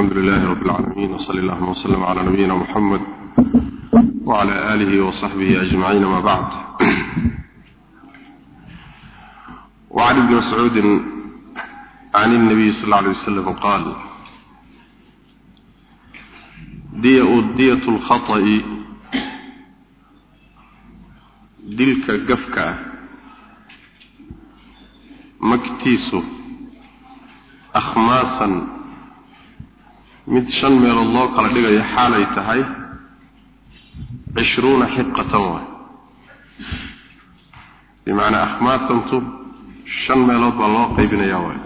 الحمد لله رب العالمين وصلى الله وسلم على نبينا محمد وعلى آله وصحبه أجمعين ما بعد. وعن ابن مسعود عن النبي صلى الله عليه وسلم قال دية دية الخطأ دلك قفك مكتيسه akhmaasan mid shan meelood loo kala dhigayo xaalay tahay cishruuna xiqatan waay. Bimacnaa akhmaasantu shan meelood baa loo qaybinayaa waay.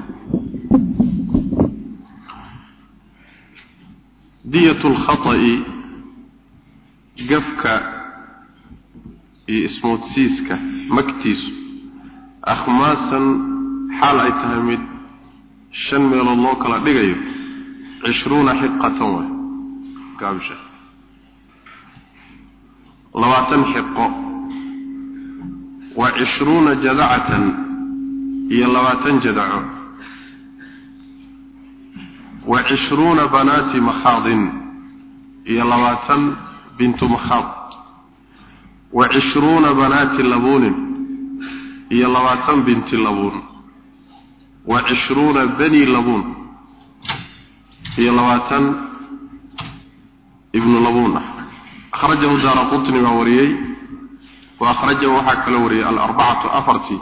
Diyatu lkhata'i gafka iyo ismoodsiiska magtiisu. Akhmaasan xaal ay tahay mid shan meelood loo kala dhigayo cishruuna xiqatan waay gaabisha labaatan xiqo wa cishruuna jadacatan iyo labaatan jadaco wa cishruuna banaati makhaadin iyo labaatan bintu makhaad wa cishruuna banaati labuunin iyo labaatan binti labuun iyo labaatan ibnu labun akhrajahu daara qutni baa wariyey. Wa akhrajahu waxaa kaloo wariyey alarbacatu afartii.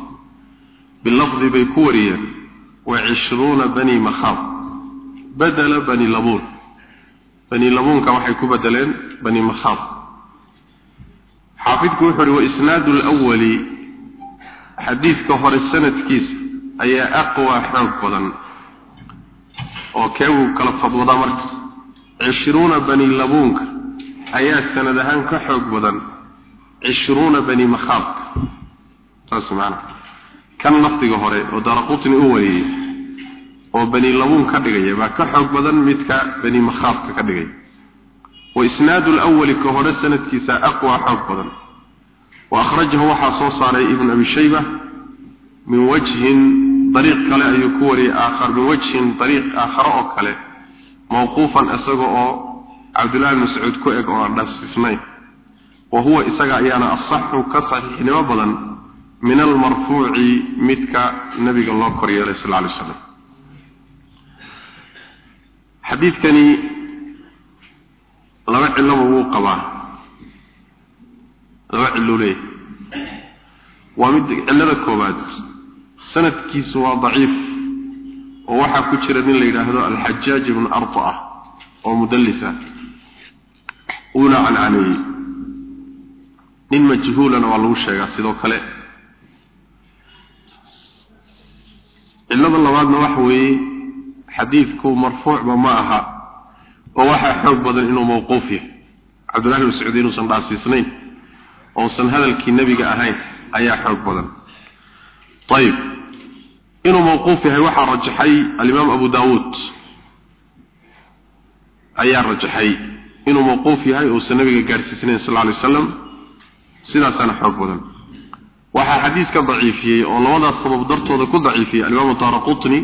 Bilafdi bay ku wariyeen. Wa cishruuna bani makhaab badela bani labuun. Bani labuunka waxay ku bedeleen bani makhaab xaafidku wuxuu uhi waisnaadu lwali xadiidka hore sanadkiisa ayaa aqwa xoog badan oo keegu kala fadwada marka. Cishruuna bani labuunka ayaa sanad ahaan ka xoog badan. Cishruuna bani makhaabka saas maana kan lafdiga hore oo daraqutni u wariyey oo bani labuun ka dhigaya baa ka xoog badan midka bani makhaabka ka dhigaya wa isnaadu lawali ka hore sanadkiisa aqwa xoog badan. Wa akhrajahu waxaa soo saaray ibn abi shayba min wajhin dariiq kale ayuu ku wariyey aakhar min wajhin dariiq aakharo oo kale. Mawquufan isaga oo cabdullahi bn mascuud ku eg oo aan dhasisnayn wa huwa isaga ayaana asaxu ka saxiixnimo badan min almarfuuci midka nabiga loo kor yeelay sal alay slam xadiidkani laba ciloba wuu qabaa. Laba ciluu leeyahy waa mid cillada koobaad sanadkiisu waa daciif oo waxaa ku jira nin la yidhaahdo alxajaaj ibnu arta oo mudallisa uuna cancaneeyey. Nin majhuulana waa lagu sheegaa sidoo kale. Cillada labaadna waxa weeye xadiidku marfuucba ma aha oo waxaa xoog badan inuu mawquuf yahay. Cabdullahi bin sacuud inuusan dhaasiisnayn ousan hadalkii nebiga ahayn ayaa xoog badan. Ayib inuu mawquuf yahay waxaa rajaxay alimaam abu daawuud. Ayaa rajaxay inuu mawquuf yahay uusan nabiga gaadhsiisnayn sal alay wasalam sidaasaana xoog badan. Waxaa xadiiska daciifiyey oo labadaas sabab dartooda ku daciifiyey alimaamu qutni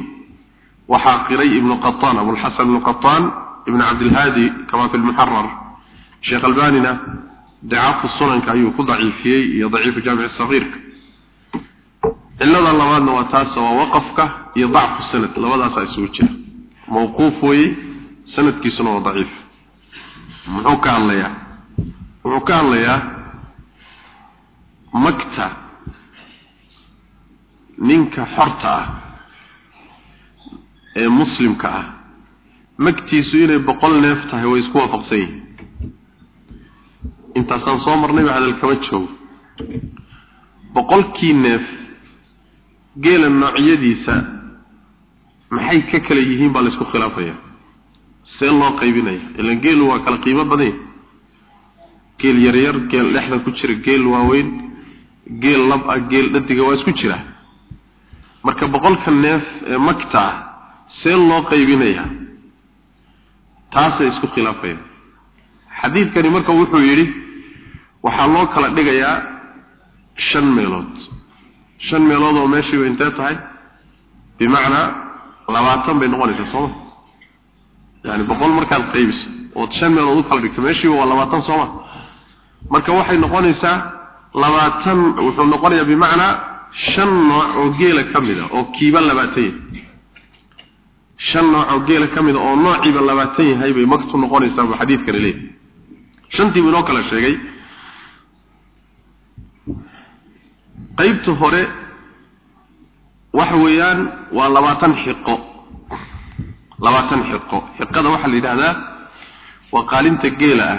waxaa qiray ibnu qataan abulxasan ibnu qataan ibn cabdilhaadi kama fi lmuxarar sheekh albanina dacaafu sunanka ayuu ku daciifiyey iyo daciifu jaamici sagiirka cilada labaadna waa taas waa waqafka iyo dacfu sanad. Labadaasaa isugu jira mawquuf weeye sanadkiisuna waa daciif. Muxuu ka hadlayaa? Wuxuu ka hadlayaa magta ninka xorta ah ee muslimka ah. Magtiisu inay boqol neef tahay way isku waafaqsan yihiin intaasaan soo marnayba hadal kama joogo. Boqolkii neef geela noocyadiisa maxay ka kala yihiin baa laysku khilaafaya. See loo qaybinaya ilan geelu waa kala qiimo badanya geel yaryar geel dhexda ku jira geel waaweyn geel lab ah geel dhadiga waa isku jira. Marka boqolka neef ee magta ah see loo qaybinaya taasay isku khilaafayaan xadiidkani marka wuxuu yidhi waxaa loo kala dhigayaa shan meelood shan meelood oo meeshiiba intee tahay? Bimacnaa labaatan bay noqonaysaa sooma yani boqol markaad qaybiso ood shan meelood u kala dhigto meeshiiba waa labaatan sooma marka waxay noqonaysaa labaatan wuxuu noqonayaa bimacnaa shan nooc oo geela ka mid a oo kiiba labaatan yahay. Shan nooc oo geela ka mid a oo noociiba labaatan yahay bay magtu noqonaysaa buu xadiidkani leeyahay. Shantiibu inoo kala sheegay qaybta hore waxa weeyaan waa labaatan xiqo. Labaatan xiqo. Xiqada waxaa la yidhaahdaa waa qaalinta geela ah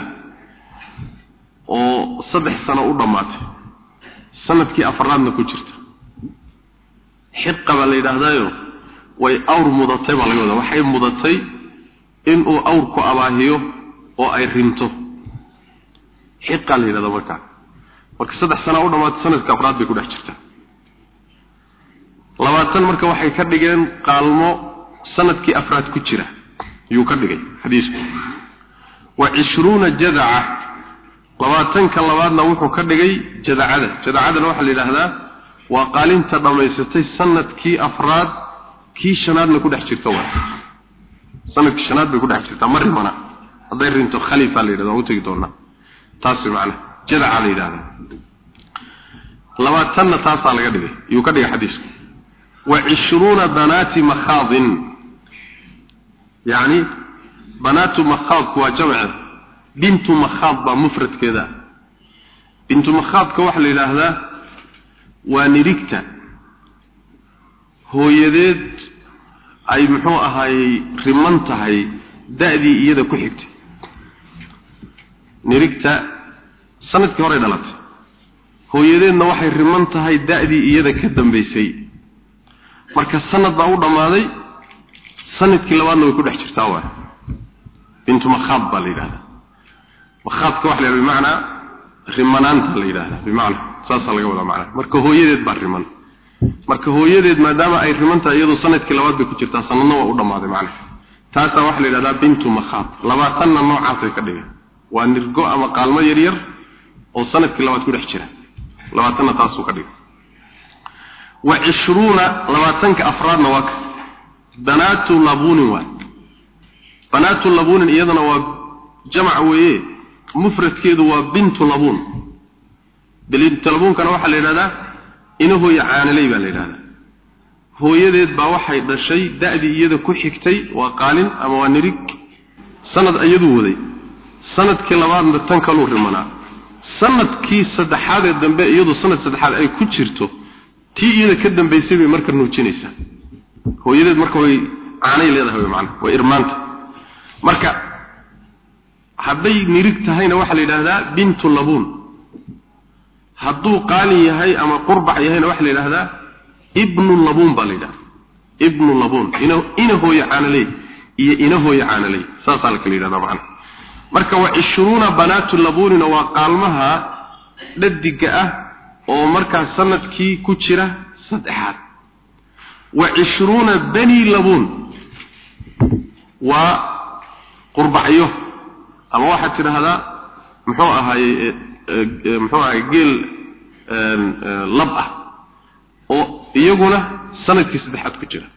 oo saddex sano u dhammaatay. Sanadkii afaraadna ku jirta. Xiqa baa la yidhaahdaayo way awr mudatay baa laga wadaa. Waxay mudatay inuu awrku abaahiyo oo ay rinto. Xiqaa la yidhahdaa markaa marka saddex sana u dhammaatay sanadka afraad bay ku dhex jirtaa labaatan marka waxay ka dhigeen qaalmo sannadkii afraad ku jira yuu ka dhigay xadiisku wa cishruuna jadaca. Labaatanka labaadna wuxuu ka dhigay jadacada. Jadacadana waxaa la yidhaahdaa waa qaalinta dhammaysatay sannadkii afraad kii shanaadna ku dhex jirta wa sannadkii shanaad bay ku dhex jirtaa ma rimana hadday rinto khalifa la yidhahda waan doonaa. Taas macna jadaca la yidhahdaa labaatanna taasaa laga dhigay. Yuu ka dhigay xadiisku wa cishruuna banaati makhaadin. Yacni banaatu makhaadku waa jamce bintu makhaad baa mufradkeeda. Bintu makhaadka waxaa la yidhaahdaa waa nirigta. Hooyadeed ay muxuu ahaayey riman tahay da-dii iyada ku xigtay. Nirigta sannadkii horey dhalatay hooyadeedna waxay riman tahay da-dii iyada ka dambaysay marka sanad baa u dhammaaday sannadkii labaadna way ku dhex jirtaa waay. Bintu makhaad baa la yidhahdaa. Makhaadka waxa la yidhahda bimacnaa rimanaanta la yidhahdaa bimacnaa saasaa laga wadaa macnaa. Marka hooyadeed baa riman. Marka hooyadeed maadaama ay riman tahay iyadoo sannadkii labaad bay ku jirtaa sanadna waa u dhammaaday macnaa. Taasaa waxaa la yidhahdaa bintu makhaad labaatanna noocaasay ka dhigeen. Waa nirgo ama qaalmo yaryar oo sannadkii labaad ku dhex jira. Labaatanna taasuu ka dhigay. Wa cishruuna labaatanka afraadna waa ka. Banaatu labuunin waay banaatu labuunin iyadana waa jamac weeye. Mufradkeedu waa bintu labuun. Bintu labuunkana waxaa la yidhahdaa inahooya caanaley baa la yidhahdaa. Hooyadeed baa waxay dhashay da-dii iyada ku xigtay waa qaalin ama waa nirig. Sanad iyaduu waday. Sanadkii labaadna tan kaluu rimanaa sannadkii saddexaadee dambe iyadu sanad saddexaad ay ku jirto tii iyada ka dambaysay bay marka nuujinaysaa. Hooyadeed marka way caanay leedahay macnaha way irmaanta. Marka hadday nirig tahayna waxaa la yidhaahdaa bintu labuun. Hadduu qaalin yahay ama qurbac yahayna waxaa la yidhahdaa ibnu labuun baa la yidhahdaa ibnu labuun ina hooye caanaley iyo ina hooye caanaley saasaa la kala yidhahdaa macnaha marka wa cishruuna banaatu labuunina waa qaalmaha dhadiga ah oo markaa sannadkii ku jira saddexaad. Wa cishruuna bani labuun. Waa qurbacyo. Ama waxaad tidhaahdaa muxuu ahaaye muxuu ahaye geel lab ah oo iyaguna sannadkii saddexaad ku jira.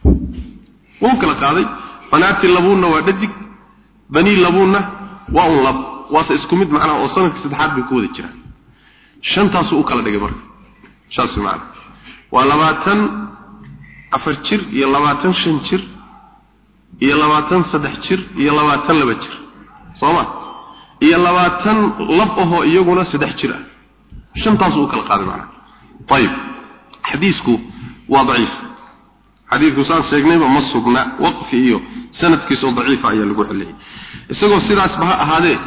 Wuu kala qaaday. Banaati labuunna waa dhadig bani labuunna waa un lab waase isku mid macnaha oo sannadkii saddexaad bay ku wada jiraan. Shantaasuu u kala dhigay marka. Saas macna. Waa labaatan afar jir iyo labaatan shan jir iyo labaatan saddex jir iyo labaatan laba jir. Sooma iyo labaatan lab ahoo iyaguna saddex jir ah. Shantaasuu u kala qaaday macnaha ayib xadiisku waa daciif xadiidku saan sheegnayba ma sugna waqfi iyo sanadkiisoo daciifa ayaa lagu celiyey isagoo sidaasba ha ahaadee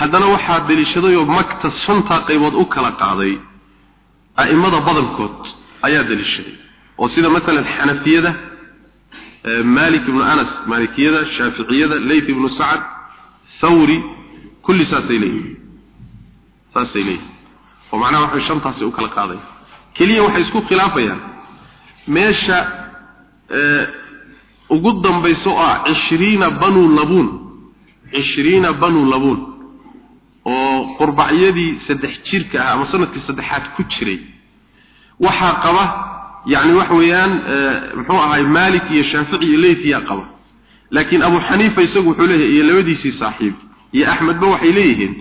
haddana waxaa deliishadayoo magta shantaa qaybood u kala qaaday a'immada badankood ayaa deliishaday. Oo sida masalan xanafiyada malik ibnu anas maalikiyada shaaficiyada layth ibnu sacad thawri kulli saasay leeyihiin saasay leeyihiin oo macnaha waxay shantaasi u kala qaaday. Keliya waxay isku khilaafayaan. Meesha ugu dambayso oo ah cishriina banu labuun. Cishriina banu labuun. Oo qurbacyadii saddex jirka ah ama sannadkii saddexaad ku jiray. Waxaa qaba yacni waxa weeyaan muxuu ahay malik iyo shaafici iyo leyth yaa qaba. Laakiin abu xaniifa isagu wuxuu leeyahay iyo labadiisii saaxiib iyo axmedba waxay leeyihiin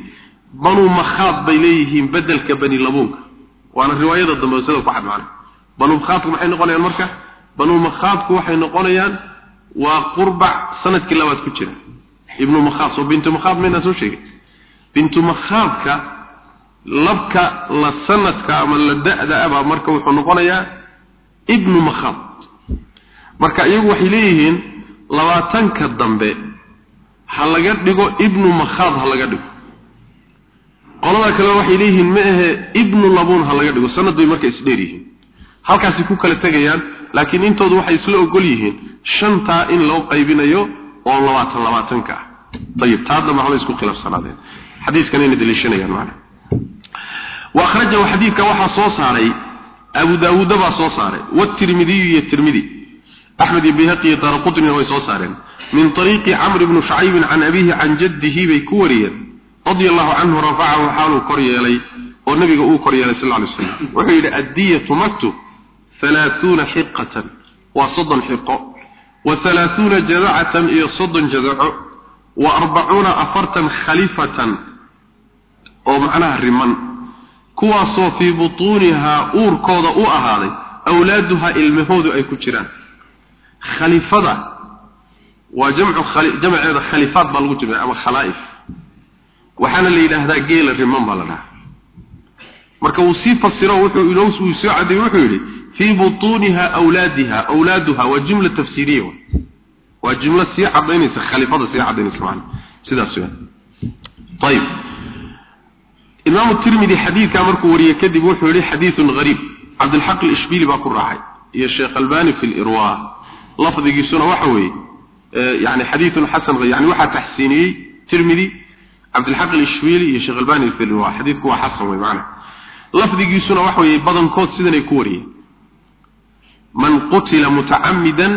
banuu makhaad bay leeyihiin bedelka bani labuunka. Waana riwaayada dambe sida ku xadmaana banuu makhaadku maxay noqonayaan marka banuu makhaadku waxay noqonayaan waa qurbac sannadkii labaad ku jira. Ibnu makhaad soo bintu makhaad mayna soo sheegay. Bintu makhaadka labka la sanadka ama la da-da aba marka wuxuu noqonayaa ibnu makhaad marka iyagu waxay leeyihiin labaatanka dambe ha laga dhigo ibnu makhaad ha laga dhigo. Qolada kale waxay leeyihiin ma ahe ibnu labuun ha laga dhigo sanad bay marka isdheer yihiin. Halkaasi ku kala tegayaan laakiin intoodu waxay isla ogol yihiin shantaa in loo qaybinayo oo labaatan labaatanka ah. Ayib taadna maxbay isku khilaafsanaadeen? Xadiiskan inay daliishanayaan macna. Wa akhrajahu xadiidka waxaa soo saaray abu daawuuda baa soo saaray watirmidiyu iyo tirmidi axmed iyo bayhaqi iyo daaraqutnina way soo saareen. Min طariiqi camr bni shucaybin can abihi can jaddihi bay ku wariyeen. Radia allahu canhu rafacahu xaaluu kor yeelay oo nabiga uu kor yeelay sal ly slam wuxuu jadacatan iyo soddon jadaco wa arbacuuna afartan khalifatan oo macnaha riman. kuwaasoo fii butuunihaa uurkooda u ahaaday awlaaduhaa ilmahoodu ay ku jiraan. khalifada waa jamcu jamceeda khalifaad baa lagu jimciya ama khalaa'if. waxaana la yidhaahdaa geela riman baa la dhahaa. marka uu sii fasiro wuxuu uu soo cadeeyey wuxuu yidhi fii butuuniha awlaadiha awlaaduha waa jumla tafsiiriya waa jumla sii cadaynaysa khalifada sii cadaynaysa macna sidaas weeyaan طيب imaamu tirmidi xadiidkaa markuu wariyey kadib wuxuu yihi xadiidun hariib cabdilxaq alishbili baa ku raacay iyo sheekh albani fi lirwa lafdigiisuna waxa weeye yani xadiidun xasan yani waxaa taxsiiniyey tirmidi cabdilxaq alishbili iyo sheekh albani fi lirwa xadiidku waa xasan wey macana lafdigiisuna waxa weeye badankood sidanay ku wariyeen man qutila mutacamidan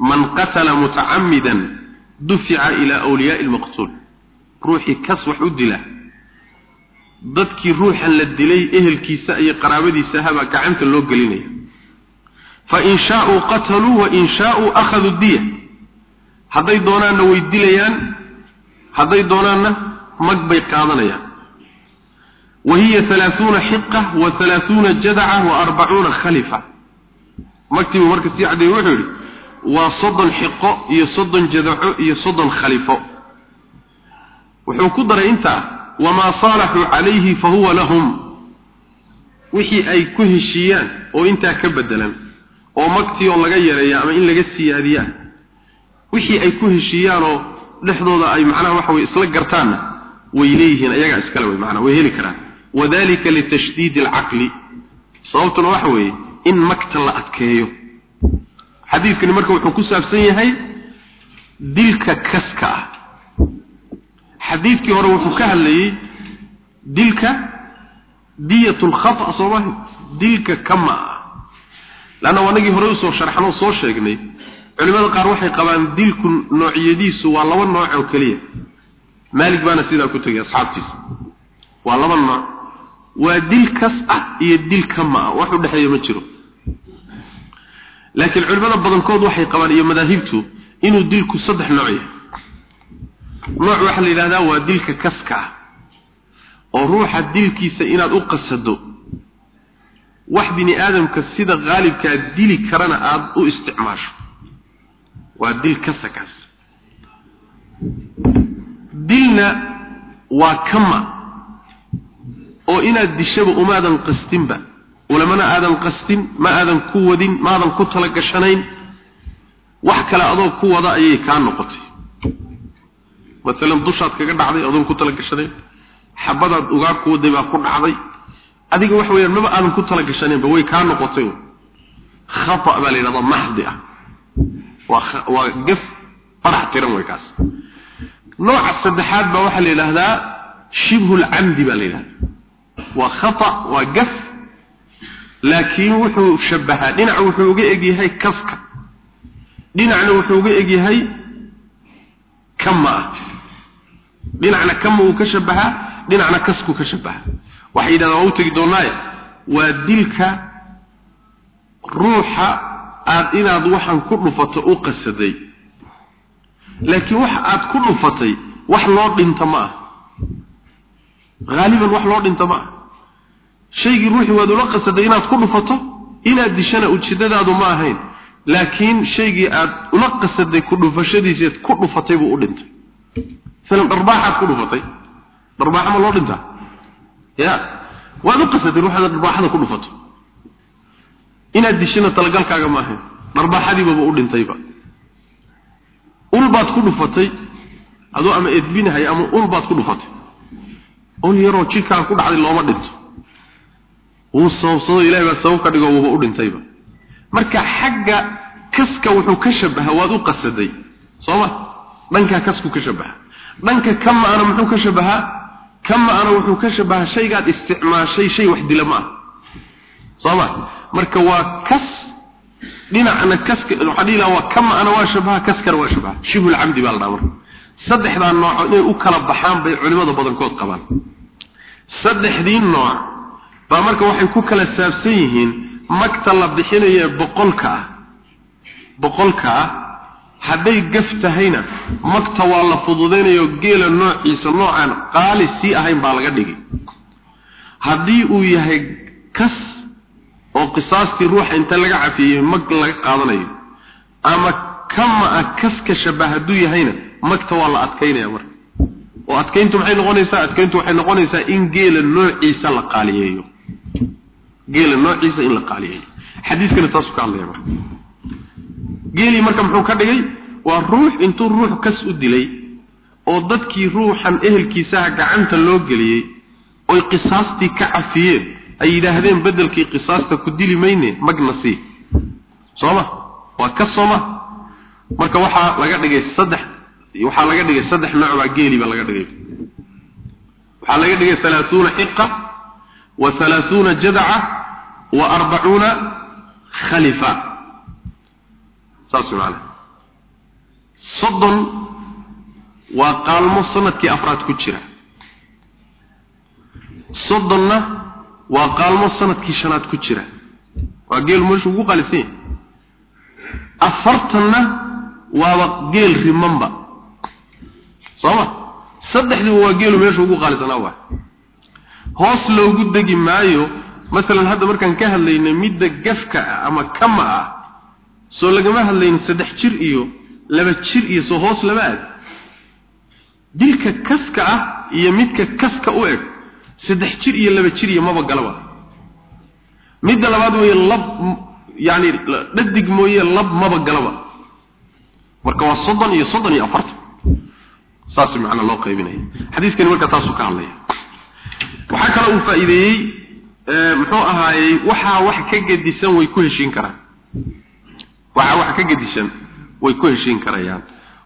man qatala mutacamidan dufica ila wliyaai lmaqtuul ruuxii kas wax u dila. Dadkii ruuxan la dilay ehelkiisa iyo qaraabadiisa habaa gacanta loo gelinaya fa in shaauu qataluu wa in shaauu akhaduu diya. Hadday doonaanna way dilayaan hadday doonaanna mag bay qaadanayaan. Wa hiya halaaثuuna xiqa wa halaaثuuna jadaca wa arbacuuna khalifa magtiibu marka sii caddeeye wuxuu yidhi waa soddon xiqo iyo soddon jadaco iyo soddon khalifo. Wuxuu ku daray intaa wamaa saalaxuu calayhi fa huwa lahum. Wixii ay ku heshiiyaan oo intaa ka bedelan oo magtii oo laga yareeya ama in laga siyaadiyaa wixii ay ku heshiiyaanoo dhexdooda ay macnaha waxa weye isla gartaanna way leeyihiin ayagaa iskale wey macnaa way heli karaan. Wadalika litashdiidi alcaqli. Sababtuna waxa weeye in magta la adkeeyo. Xadiidkani marka wuxuu ku saabsan yahay dilka kaska ah. Xadiidkii hore wuxuu ka hadlayey dilka diyat lkhata soomahi dilka kama ah leanna wanagii horey u soo sharxanoo soo sheegnay culimada qaar waxay qabaan dilku noocyadiisu waa laba nooc oo keliya. Maalik baana sidaa ku tegay asxaabtiisa. Waa laba nooc. Waa dil kas ah iyo dil kama ah. Wax u dhexeeya ma jiro laakiin culimada badankood waxay qabaan iyo madaahibtu inuu dilku saddex nooc yahay. Nooc waxaa la yidhahdaa waa dilka kaska ah oo ruuxa dilkiisa inaad u qasado wax bini aadamka sida qaalibkaa dili karana aada u isticmaasho. Waa dil kasa kaas dilna waa kama oo inaad dishaba umaadan qastinba ulamana aadan qastin ma aadan ku wadin maadan ku tala gashanayn wax kale adoo ku wada ayay kaa noqotay. Maalan dushaad kaga dhacday adoon ku tala gashanayn. Xabadaad ugaa ku waday baa ku dhacday. Adiga wax weeyaan maba aadan ku tala gashanaynba way kaa noqotay. Khata baa la yidhahdaa maxdi ah. Waa waa farax tiran way kaas. Nooca saddexaad baa waxaa la yidhaahdaa shibhu lcamdi baa la yidhahdaa. Waa khata waa gaf laakiin wuxuu shabahaa dhinac wuxuu uga egyahay kaska. Dhinacna wuxuu uga egyahay kama ah. Dhinacna kama uu ka shabahaa dhinacna kasku ka shabahaa waxay yidhahdaan waa u tegi doonaaye waa dilka ruuxa aada inaad waxaan ku dhufato u qasaday. Laakiin wax aad ku dhufatay wax loo dhinta ma ah. Haaliban wax loo dhinta ma ah shaygii ruuxii waad ula qasaday inaad ku dhufato inaad dishana ujeedadaadu ma ahayn. Laakiin shaygii aad ula qasaday ku dhufashadiiseed ku dhufatay buu u dhintay. Masalan dharbaaxaad ku dhufatay. Dharbaaxa ma loo dhintaa? Ya waad u qasaday ruuxaad dharbaaxada ku dhufato. Inaad dishana talagalkaaga ma ahayn. Dharbaaxadiibaba u dhintayba. Ul baad ku dhufatay adoo ama edbinahay ama ul baad ku dhufatay. Ul yaroo jidhkaa ku dhacday looma dhinto wuu sababsado ilahay baa sabab ka dhigo wuuba u dhintayba marka xagga kaska wuxuu ka shabaha waad u qasaday sooma? Dhankaa kasku ka shabaha. Dhanka kama-ana muxuu ka shabahaa kama-ana wuxuu ka shabahaa shaygaad isticmaashay shay wax dila ma ah. Sooma? Marka waa kas dhinacna kaska laha waa kama-ana waa shabaha kaskana waa shabaha. Shibhulcamdi baa la dhaha marka. Saddexdaa nooc inay u kala baxaan bay culimada badankood qabaan. Saddexdii nooc baa marka waxay ku kala saabsan yihiin magta la bixinayo boqolka ah. Boqolka ah hadday gaf tahayna magta waa la fududaynayo geela noociisa noocaan qaali sii ahayn baa laga dhigay. Haddii uu yahay kas oo qisaastii ruuxa inta laga cafiyey mag laga qaadanayo ama kama ah kaska shabah hadduu yahayna magta waa la adkaynaya marka. Oo adkayntu maxay noqonaysaa? Adkayntu waxay noqonaysaa in geela noociisa la qaaliyeeyo geela noociisa in la qaaliyeeyo xadiiskana taasuu ka hadlaya marka. Geelii marka muxuu ka dhigay? Waa ruux intuu ruux kas u dilay oo dadkii ruuxan ehelkiisaha gacanta loo geliyey oy qisaastii ka cafiyeen ay yidhaahdeen beddelkii qisaasta ku dili mayne magna sii. Sooma waa kas sooma marka waxaa laga dhigay saddex waxaa laga dhigay saddex nooc baa geeli baa laga dhigay. Waxaa laga dhigay halaaثuuna xiqa wa halaaثuuna jadaca wa arbacuuna khalifa. Saas macana soddon waa qaalmo sannadkii afraad ku jira. Soddonna waa qaalmo sannadkii shanaad ku jira. Waa geel meeshu ugu qaalisan yahay. Afartanna waaba geel rimanba. Sooma saddexdiiba waa geelu meesha ugu qaalisanaa waa hoos loogu degi maayo masalan hadda markaan ka hadlaynay midda gafka ah ama kama ah soo lagama hadlaynin saddex jir iyo laba jir iyo soo hoos lama aad dilka kaska ah iyo midka kaska u eg saddex jir iyo laba jir iyo maba galaba. Midda labaad weeye lab yacni dhadig mooye lab maba galaba. Marka waa soddon iyo soddon iyo afartan saas macnaa loo qaybinaya xadiiskani marka taasuu ka hadlaya. Waxaa kaloo uu faa'iideeyey muxuu ahaayey waxaa wax ka gedisan way ku heshiin karaan. Waxaa wax ka gedisan way ku heshiin karayaan.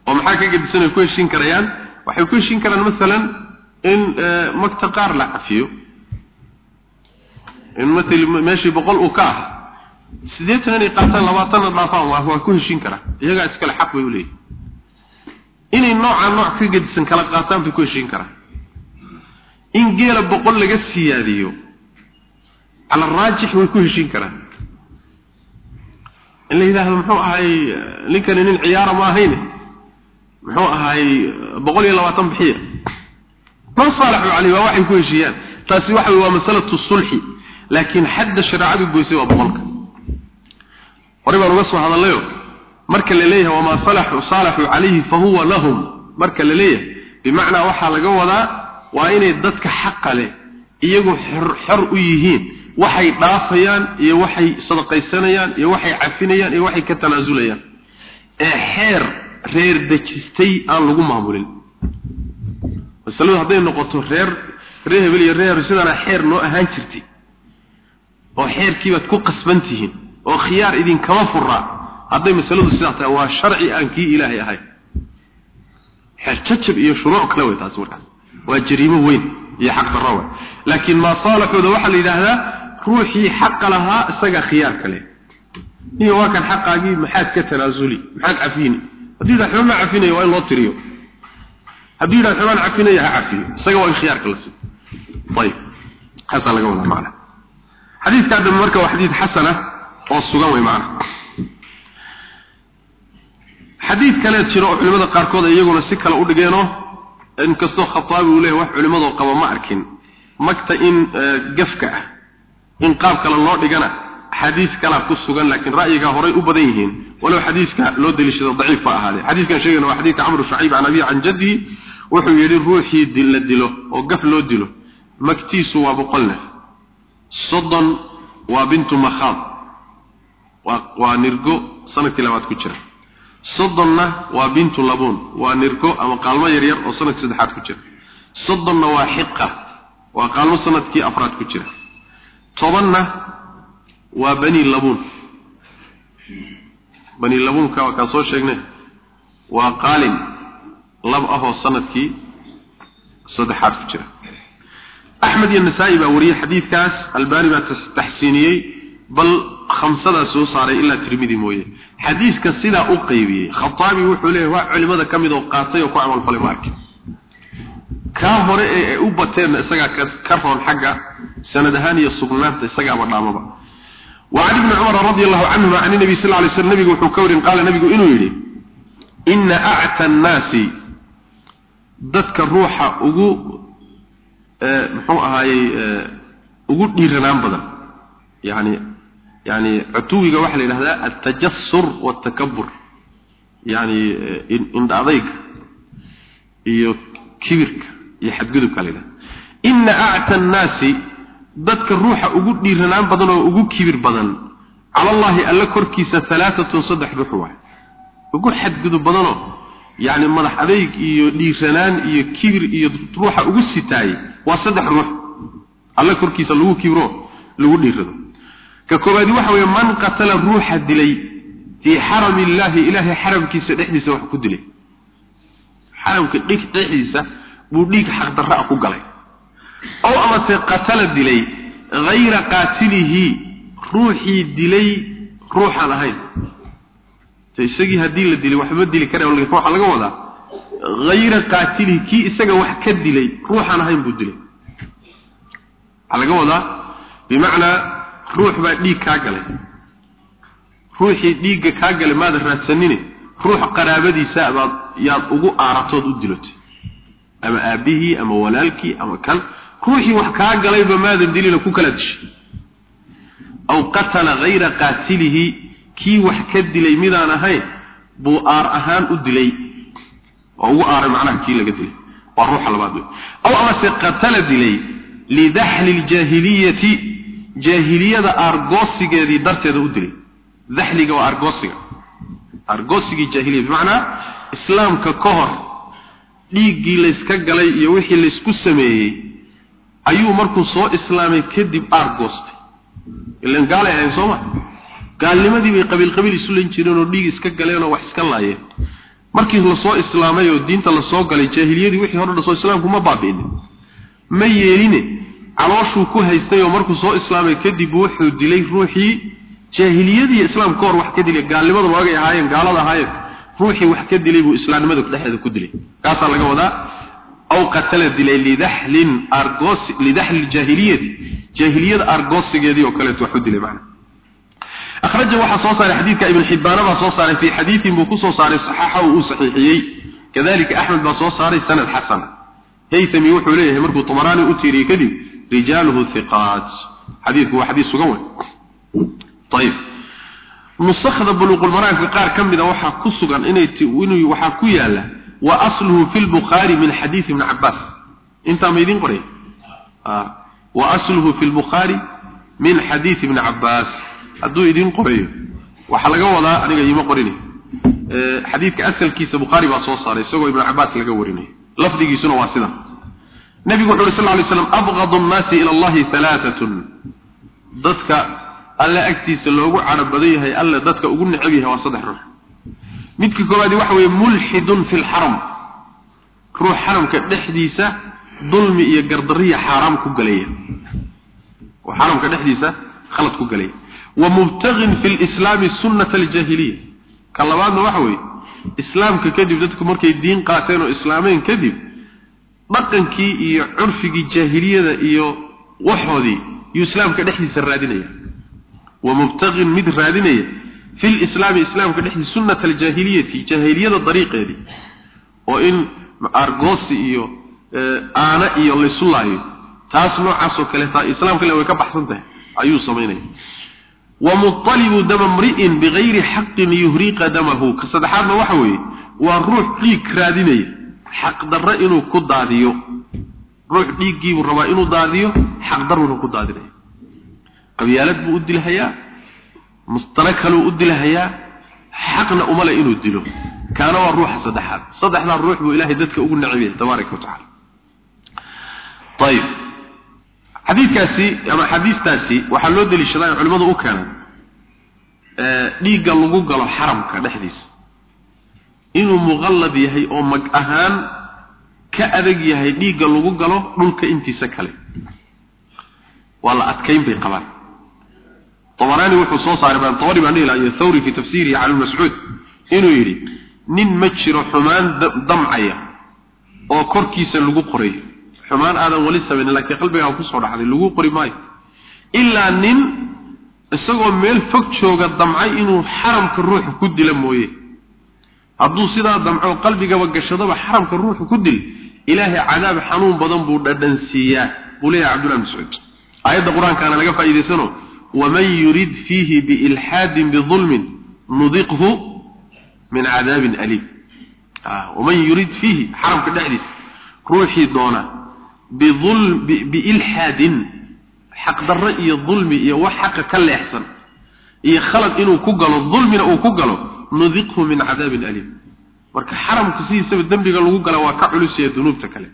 Oo maxaa ka gedisan way ku heshiin karayaan? Waxay ku heshiin karaan masalan in magta qaar la cafiyo. In matal meeshii boqol uu ka ah. Siddeetan inay qaataan labaatanna dhaafaan waa waa ku heshiin karaa iyagaa iskale xaq bay u leeyihiin inay noocaa nooc ka gedisan kala qaataan bay ku heshiin karaan. In geela boqol laga siyaadiyo cala raajix way ku heshiin karaan. In la yidhaahdo muxuu ahay ninkani nin ciyaara ma ahayne? Muxuu ahay boqol iyo labaatan bixiya ma saalaxu caleyh waa waxay ku heshiiyaan. Taasi waxa wey waa masalatu sulxi laakiin xadda shareecadu goysay waa boqolka. Horey baan uga soo hadallayo marka la leeyahay wamaa salaxu saalaxuu calayhi fa huwa lahum. Marka la leeyahay bimacnaa waxay dhaafayaan iyo waxay sadaqaysanayaan iyo waxay cafinayaan iyo waxay ka tanaasulayaan ee xeer reer dejistay aan lagu maamulin. Masaladu hadday noqoto reer reer hebel iyo reer sidaana xeer noo ahaan jirtay oo xeerkiibaad ku qasban tihiin oo khiyaar idinkama furaa hadday masaladu sidaa tahay waa sharci aan kii ilaahay ahay. Xeer jajab iyo shuruuc kale way taasi markaas. Waa jariimo weyn iyo xaq darro wey laakiin maa saalaxooda waxaa la yidhaahdaa ruuxii xaqa lahaa isagaa khiyaar kale. Iyo waa kan xaqaagii maxaad ka tanaasuli maxaad cafini? Hadduu yidhaha xubama cafinaya waa in loo tiriyo. Hadduu yidhaha xubaan cafinaya ha cafiyo isaga waa in khiyaarka la siiyo ayib kaasaa laga wadaa macna. Xadiidkaa dambe marka waa xadiid xasana oo sugan wey macna. Xadiid kale jiro oo culimada qaarkood iyaguna si kale u dhigeenoo inkastoo khataabi uu leeyahay wax culimadoo qaba ma arkin. Magta in gafka ah in qaab kale loo dhigana xadiis kala ku sugan laakiin ra'yiga horay u badan yihiin. Walow xadiiska loo daliishado daciif ba ahaadee xadiiskan sheegayna waa xadiidka camru shucayb can abiy can jaddihi. Wuxuu yidhi ruuxii dil la dilo oo gaf loo dilo magtiisu waa boqol neef soddon waa bintu makhaad waa waa nirgo sannadkii labaad ku jira. Soddonna waa bintu labuun waa nirgo ama qaalmo yaryar oo sannadkii saddexaad ku jira. Soddonna waa xiqa waa qaalmo sannadkii afraad ku jira tobanna waa bani labuun bani labuunka waa kaan soo sheegnay. Waa qaalin lab ahoo sannadkii saddexaad ku jira. Axmed iyo nasaa-i baa wariyey xadiidkaas. Albaani baa taxsiiniyey. Bal khamsadaa soo saaray ilaa tirmidi mooye. Xadiiska sidaa u qaybiyey. Khataabi wuxuu leeyahy waa culimada ka mid oo qaatay oo ku camalfalay ma arkin kaa hore ee ay u bateenna isagaa ka roon xagga sanad ahaan iyo sugnaanta isagaaba dhaamaba وعن ابن عمر رضي الله عنهما عن النبي صلى الله عليه وسلم نبي وحكور قال النبي إنه يلي إن أعتى الناس ضدك الروح أقو محوء هاي أقو نيرنان بدن يعني يعني عتوي واحد هذا التجسر والتكبر يعني إن أضيك iyo kibirka iyo xadgudubka leeyahay inna a'ta an-nasi dadka ruuxa ugu dhiiranaan badan oo ugu kibir badan cala allahi alla korkiisa alaaatun saddex ruux waay. Ugu xadgudub badanoo yacni madax adeyg iyo dhiiranaan iyo kibir iyo ruuxa ugu sitaayey waa saddex ruux. Alla korkiisa lagu kibro lagu dhiirado. Ka koowaadi waxa weeye man qatala ruuxa dilay fii xarami illaahi ilaahay xaramkiisa dhexdiisa wax ku dilay. Xaramka dhig dhexdiisa buu dhiig xaqdarra ku galay aw amase qatala dilay hayra qaatilihi ruuxii dilay ruuxaan ahayn isagii haddii la dilay waxba dili kara ruuxa laga wadaa. Hayra qaatilihi kii isaga wax ka dilay ruuxaan ahayn buu dilay. Waxaa laga wadaa bimacnaa ruux baa dhiig kaa galay. Ruuxii dhiigga kaa galay maada raadsanine ruux qaraabadiisa baad yaad ugu aaratood u dilatay ama aabihii ama walaalkii ama kan ruuxii wax kaa galayba maadan dilina ku kala dishay. Aw qatala hayra qaatilihi kii wax ka dilay midaan ahayn buu aar ahaan u dilay. Oo ugu aaray macnaha kii laga dilay. Waa ruuxa labaad wey aw amase qatala dilay lidaxli ljaahiliyati jaahiliyada aargoosigeedii darteeda u dilay. Daxliga waa aargoosiga aargoosigii jaahiliya bimacnaa islaamka ka hor dhiiggii layska galay iyo wixii laysku sameeyey ayuu markuu soo islaamay kadib aargoostay ilan gaalay ahayn sooma gaalnimadii bay qabiil qabiil isu lan jireen oo dhiig iska galeen oo wax iska laayeen. Markii la soo islaamay oo diinta la soo galay jaahiliyadii wixii hore dhasoo islaamku ma baabi'inin ma yeeline calooshuu ku haystay oo markuu soo islaamay kadib wuxuu dilay ruuxii jaahiliyadii islaam ka hor wax ka dilay. Gaalnimada waagay ahaayeen gaalada ahaayeen ruuxii wax ka dilay buu islaamnimada dhexdeeda ku dilay. Kaasaa laga wadaa aw qatala dilay lidaxlin argos lidaxli jaahiliyati jaahiliyada argosigeedii oo kaleeto wax u dilay macna akhraja waxa soo saaray xadiidka ibn xibaan baa soo saaray fi xadiithin buu ku soo saaray saxaaxa uu saxiixiyey kadalika ahmed baa soo saaray sanad xasan haythami wuxuu leeyahay markuu tumarani u tiiriyay kadib rijaaluhu thiqat xadiidku waa xadiis sugan wey طيب نسخة بلوغ المرام في قار كم إذا وحا كسغا إنه وحا كيالا وأصله في البخاري من حديث ابن عباس انت ميدين قري آه. وأصله في البخاري من حديث ابن عباس أدو إذين قري وحلقة ولا أنا يما قريني آه حديث كأسل كيس بخاري بأسوى صاري سوى ابن عباس لقى وريني لفظي سنة واسدة نبي صلى الله عليه وسلم أبغض الناس إلى الله ثلاثة ضدك alla agtiisa loogu carab badan yahay alla dadka ugu necab yahay waa saddex ruux midka koowaadi waxa weeye mulxidun fi lxaram ruux xaramka dhexdiisa dulmi iyo gardariya xaaraam ku galaya oo xaramka dhexdiisa khalad ku galaya wa mubtagin fi lislaami sunnata aljaahiliya ka labaadna waxa weeye islaamka kadib dadku markay diin qaateen oo islaameen kadib dhaqankii iyo curfigii jaahiliyada iyo waxoodii yuu islaamka dhexdiisa raadinaya. Wa mubtagin mid raadinaya fi lislaami islaamka dhexdiisa sunnata aljaahiliyati jaahiliyada dariiqeedii oo in argoosi iyo aana iyo laysu laayo taas noocaasoo kaleeta islaamka le way ka baxsan tahay ayuu samaynaya wamuطalibu dama mri'in bigayri xaqin yuhriqa damahu ka saddexaadna waxa weeye waa ruux dhiig raadinaya xaqdarro inuu ku daadiyo ruux dhiiggiibuu rabaa inuu daadiyo xaqdarruna ku daadinaya qabyaalad buu u dilhayaa mustana kaluu u dilhayaa xaqna umale inuu dilo. Kaana waa ruuxa saddexaad. Saddexdaa ruux buu ilaahay dadka ugu nacib yahay tabaaraka watacala ayib xadiidkaasi ama xadiistaasi waxaa loo deliishadaa culimmadu u keenaan dhiigga lagu galo xaramka dhexdiisa. Inuu muqallad yahay oo mag ahaan ka adag yahay dhiigga lagu galo dhulka intiisa kale. Waa la adkayn bay qabaan طبراني wuxuu soo saaray baan tabari baan ilaa iyo thawri fi tafsiri ala mas'ud inuu yiri nin ma jiro xumaan damcaya oo korkiisa lagu qoray xumaan aadan wali sameyn laakiin qalbiga ku soo dhaxday lagu qori maayo illa nin isagoo meel fog jooga damcay inuu xaramka ruux ku dilo mooyee hadduu sidaa damco qalbigaba gashadaba xaramka ruux ku dil ilaahay cadaab xanuun badan buu dhadhansiiyaa buu leeyahay cabdullahi mascuud aayadda qur-aankaana laga faa'iidaysano waman yurid fiihi biilxaadin bidulmin nudiqhu min cadaabin aliim waman yurid fiihi xaramka dhexdiisa ruuxii doona biilxaadin xaqdarro iyo dulmi iyo wax xaqa ka leexsan iyo khalad inuu ku galo dulmina uu ku galo nudiqhu min cadaabin aliim marka xaramku sidiisaba dembiga lagu gala waa ka culusaya dunuubta kale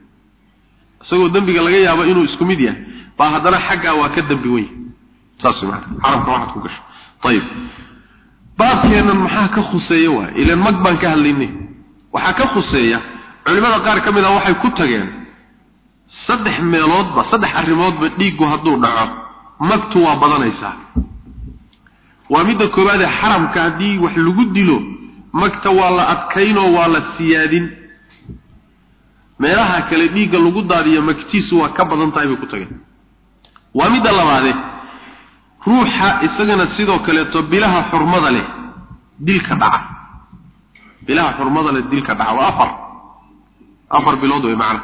isagoo dembiga laga yaabo inuu isku mid yahay baa haddana xaggaa waa ka dembi weyn baabkeennan maxaa ka khuseeya waay ilan mag baan ka hadlaynay. Waxaa ka khuseeya culimada qaar ka mid ah waxay ku tageen saddex meeloodba saddex arrimoodba dhiiggu hadduu dhaco magtu waa badanaysaa. Waa midda koowaad ee xaramka haddii wax lagu dilo magta waa la adkaynoo waa la siyaadin. Meelaha kale dhiigga lagu daadiyo magtiisu waa ka badan tahay bay ku tageen. Waa midda labaade ruuxa isagana sidoo kaleeto bilaha xurmada leh dilka dhaca. Bilaha xurmada leh dilka dhaca. Waa afar. Afar bilood way macna.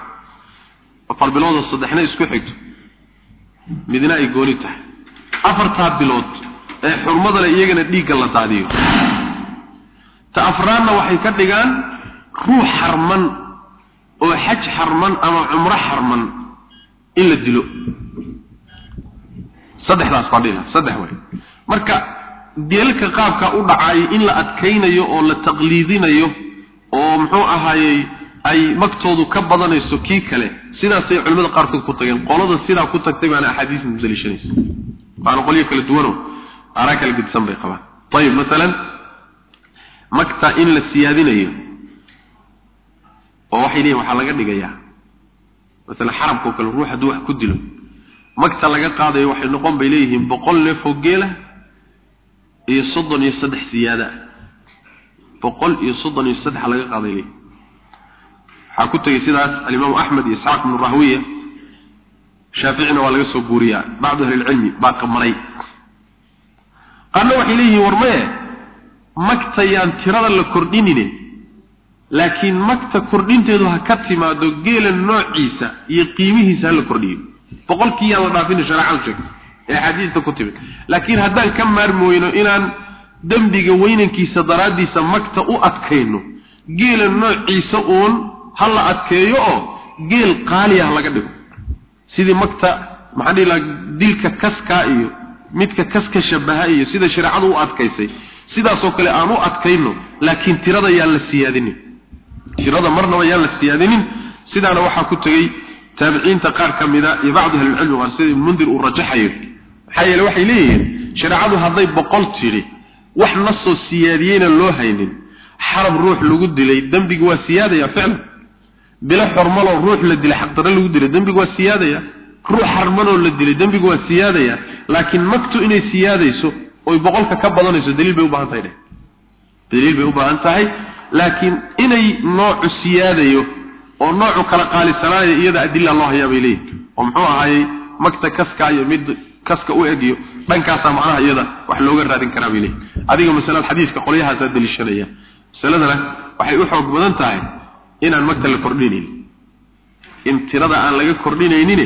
Afar bilood oo saddexna isku xigto. Midna ay gooni tahay. Afartaa bilood ee xurmada leh iyagana dhiigga la daadiyo. Ta afraadna waxay ka dhigaan ruux xarman oo xaj xarman ama cumro xarman in la dilo saddexdaas baa dhila saddex way. Marka deelka qaabka u dhacay in la adkaynayo oo la taqliidinayo oo muxuu ahaayey ay magtoodu ka badanayso kii kale sidaasay culimada qaarkood ku tageen. Qolada sidaa ku tagtay baana axaadiis mudalishanaysa waana qolyo kala duwano araa kala gedisan bay qabaan. Ayib masalan magta in la siyaadinayo oo waxay leeyihiin waxaa laga dhigayaa. Masalan xaramka oo kale ruux hadduu wax ku dilo magta laga qaadayo waxay noqon bay leeyihiin boqol neef oo geela iyo soddon iyo saddex siyaada. Boqol iyo soddon iyo saddex laga qaaday leeyihiin waxaa ku tegey sidaas alimaamu axmed iyo isxaaq ibnu rahwiya shaaficina waa laga soo guuriyaa. Bacdu ahlilcilmi baa qamaray qaarna waxay leeyihiin war maye tirada la kordhinine laakiin magta kordhinteedu ha ka timaado geela noociisa iyo qiimihiisa ha la kordhiyo boqolkii yaan la dhaafin ee axaadiista ku timid. Laakiin haddaan ka maarmooyno inaan dembiga weynankiisa daraaddiisa magta u adkayno geela noociisa uun ha la adkeeyo oo geel qaaliya ha laga dhigo. Sidii magta maxaan dhihi lahaa dilka kaskaa iyo midka kaska shabaha iyo sida shareecadu u adkaysay sidaasoo kale aan u adkayno laakiin tirada yaan la siyaadinin. Tirada marnaba yaan la siyaadinin. Sidaana waxaa ku tegey taabiciinta qaar ka mida iyo bacdu ahlilcilmi qaar sida ibnmundir uu rajaxayo. Maxaa yeele waxay leeyihiin shareecadu hadday boqol tidhi wax nasoo siyaadiyeyna loo haynin. Xarab ruux lagu dilay dembiga waa siyaadaya ficlan. Bilo xormaloo ruux la dilay xaqdarre lagu dilay dembiga waa siyaadaya. Ruux xarmanoo la dilay dembiga waa siyaadaya. Laakiin magtu inay siyaadayso oy boqolka ka badanayso daliil bay u baahan tahay dheh daliil bay u baahan tahay. Laakiin inay noocu siyaadayo oo noocu kala qaalisanaayo iyada adilla loo hayaa bay leeyihiin oo muxuu ahaayey magta kaska iyo mid kaska u egiyo dhankaasaa macnaha iyada wax looga raadin karaa bay leeyihiin adiga masalada xadiiska qolyahaasaa daliishanaya masaladana waxay u xoog badan tahay inaan magta la kordhinaynin in tirada aan laga kordhinaynin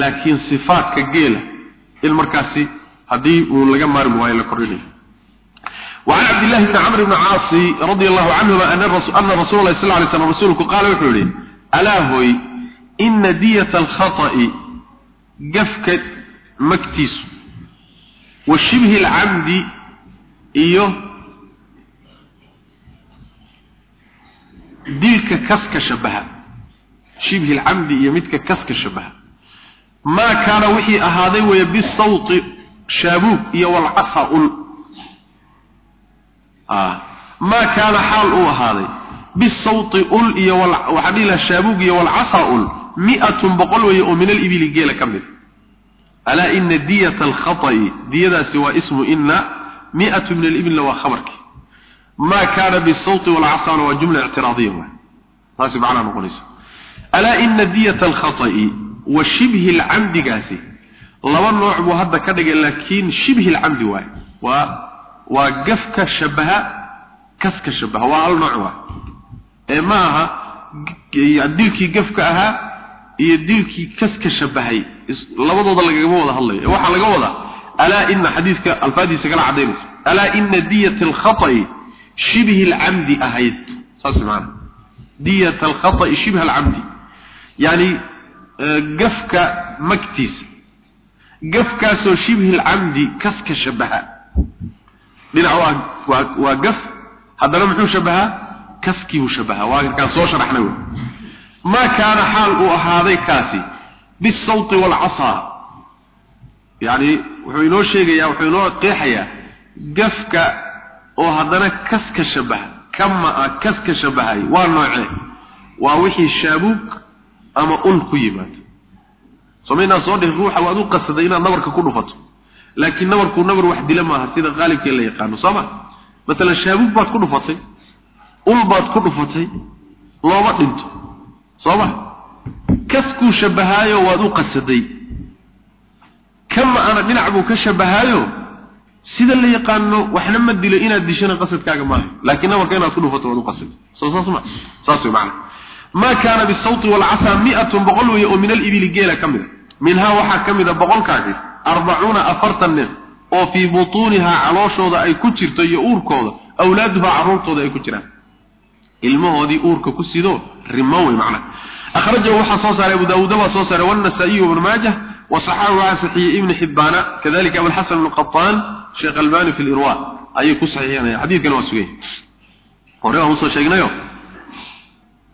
laakiin sifaadka geela in markaasi haddii uu laga maarmi waayo la kordhinayo وعن عبد الله بن عمرو بن عاص رضي الله عنهما أن رسول, أن رسول الله صلى الله عليه وسلم رسولك قال وحولي ألا هوي إن دية الخطأ قفكت مكتيس وشبه العمد إيوه ديلك كسك شبها شبه العمد يمدك كسك شبها ما كان وحي أهادي ويبالصوت شابوك إيا والعصا آه. ما كان حال هو هذا بالصوت أل إيا وحديل الشابوك إيا والعصا أل مئة بقل ومن الإبل جيل كمل ألا إن دية الخطأ دية سوى اسم إن مئة من الإبل لو خبرك ما كان بالصوت والعصا وجملة اعتراضية ناسب على نقوليس ألا إن دية الخطأ وشبه العمد قاسي لما نوع هذا كدق لكن شبه العمد waa gafka shabaha kaska shabaha waa hal nooc waa. Ee ma aha dilkii gafka ahaa iyo dilkii kaska shabahay. Labadooda lagagama wada hadlayo. Waxaa laga wadaa alaa ina xadiidka alfaadiisa kala cadaynayso alaa ina diyat alkhatai shibhi lcamdi ahayd. Saas maana diyat alkhaطa'i shibha alcamdi. Yani e, gafka magtiisa. Gafkaasoo shibhi lcamdi kaska shabaha dhinac waa waa gaf. Haddana muxuu shabahaa? Kaskiibuu shabahaa. Waa kan soo sharaxnay wey. Maa kaana xaal uu ahaaday kaasi? Bisawti walcasaa yacni wuxuu inoo sheegayaa wuxuu inoo qeexayaa gafka oo haddana kaska shabaha kama a kaska shabahay waa noocee? Waa wixii shaabuug ama ul ku yimaado. Somaynaa soo dhihi ruuxa waad u qasaday inaad nabarka ku dhufato laakiin nabarku nabar wax dila maaha sida qaalibkii la yaqaan sama mesela shaabuk baad ku dhufatay ul baad ku dhufatay looma dhinto sooma kaskuu shabahaayo waad u qasaday. Kama ana dhinac buu ka shabahaayo sida la yaqaano waxna ma dilo inaad dishana qasadkaaga maaha. Laakiin nabarka inaad ku dhufato waad u qasaday. Soo saas ma? Saas way macna. Ma kana bisawti wal asa 100 boqol way oo min al ibli geela kamida minha waxa 40 afartan nin oo fi butuniha calooshooda ay ku jirto iyo uurkooda awlaaduha caruurtooda ay ku jiraan. Ilmahoodii uurka ku sido rimawi macna akhrajahu waxa soo saaray abu daawud wa soo saaray wan-nasa'i wa ibn majah wa sahahu wa sahih ibn hibban kadhalika abu hasan al-qattan shaykh albani fi al-irwa ay ku saxiixinaya hadithkan waa sugay. Hore waan soo sheegnayo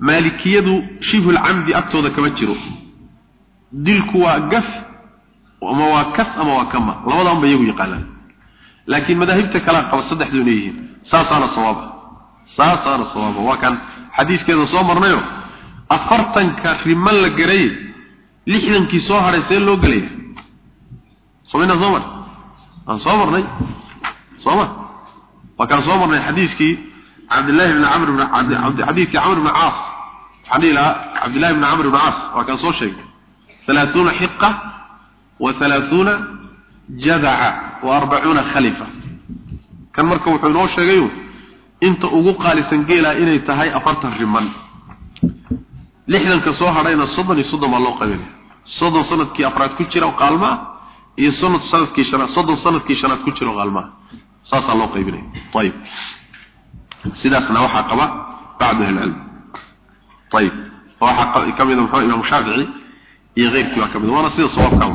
malikiyadu shibhu al-amdi aktooda kama jiro dilku waa gaf ama waa kas ama waa kama. Labadaanba iyagu yaqaanaan. Laakiin madaahibta kala qaba saddexdu leeyihiin. Saasaana sawaaba. Saasaana sawaaba. Waa kan xadiiskeeda soo marnayo afartanka rima la garay lixdankii soo hadhay see loo gelaya somaynaa soo mar? Aan soo marnay? Sooma waa kaan soo marnay xadiiskii cabdillaahi bni camr bn xadiiskii camr bni caas. Waxaan dhihi lahaa cabdillahi bni camr bni caas. Waa kaan soo sheegay. Halaatuuna xiqa وثلاثون جذع وأربعون خليفة كان مركب وحنو شيغيو انت ugu qaalisan geela inay tahay afartan riman lixdan ka soo harayna soddon iyo soddon baa loo qaybinaya soddon sanadkii afraad ku jira qaalma iyo sanad sanadkii shanaad soddon sanadkii shanaad ku jira qaalma saasaa loo qaybinaya ayib sidaasna waxaa qaba bacdu ahlicilm ayib waxaa kamida muxuu imaam shaafici iyo keyrkii baa kamid waana sida sawaabka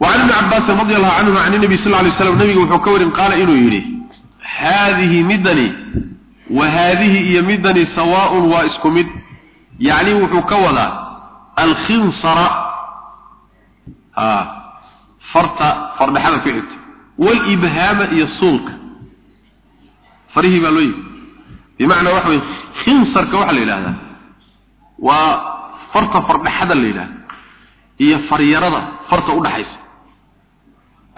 وعن ابن عباس رضي الله عنه عن النبي صلى الله عليه وسلم النبي وحكور قال إنه يري هذه مدني وهذه هي مدني سواء واسكمد يعني وحكولا الخنصر آه فرط فرد حدا في عد والإبهام هي السلك فريه بالوي بمعنى وحوي خنصر كوحل إلى هذا وفرط فرد حدا إلى هي فريرة فرط أولا حيث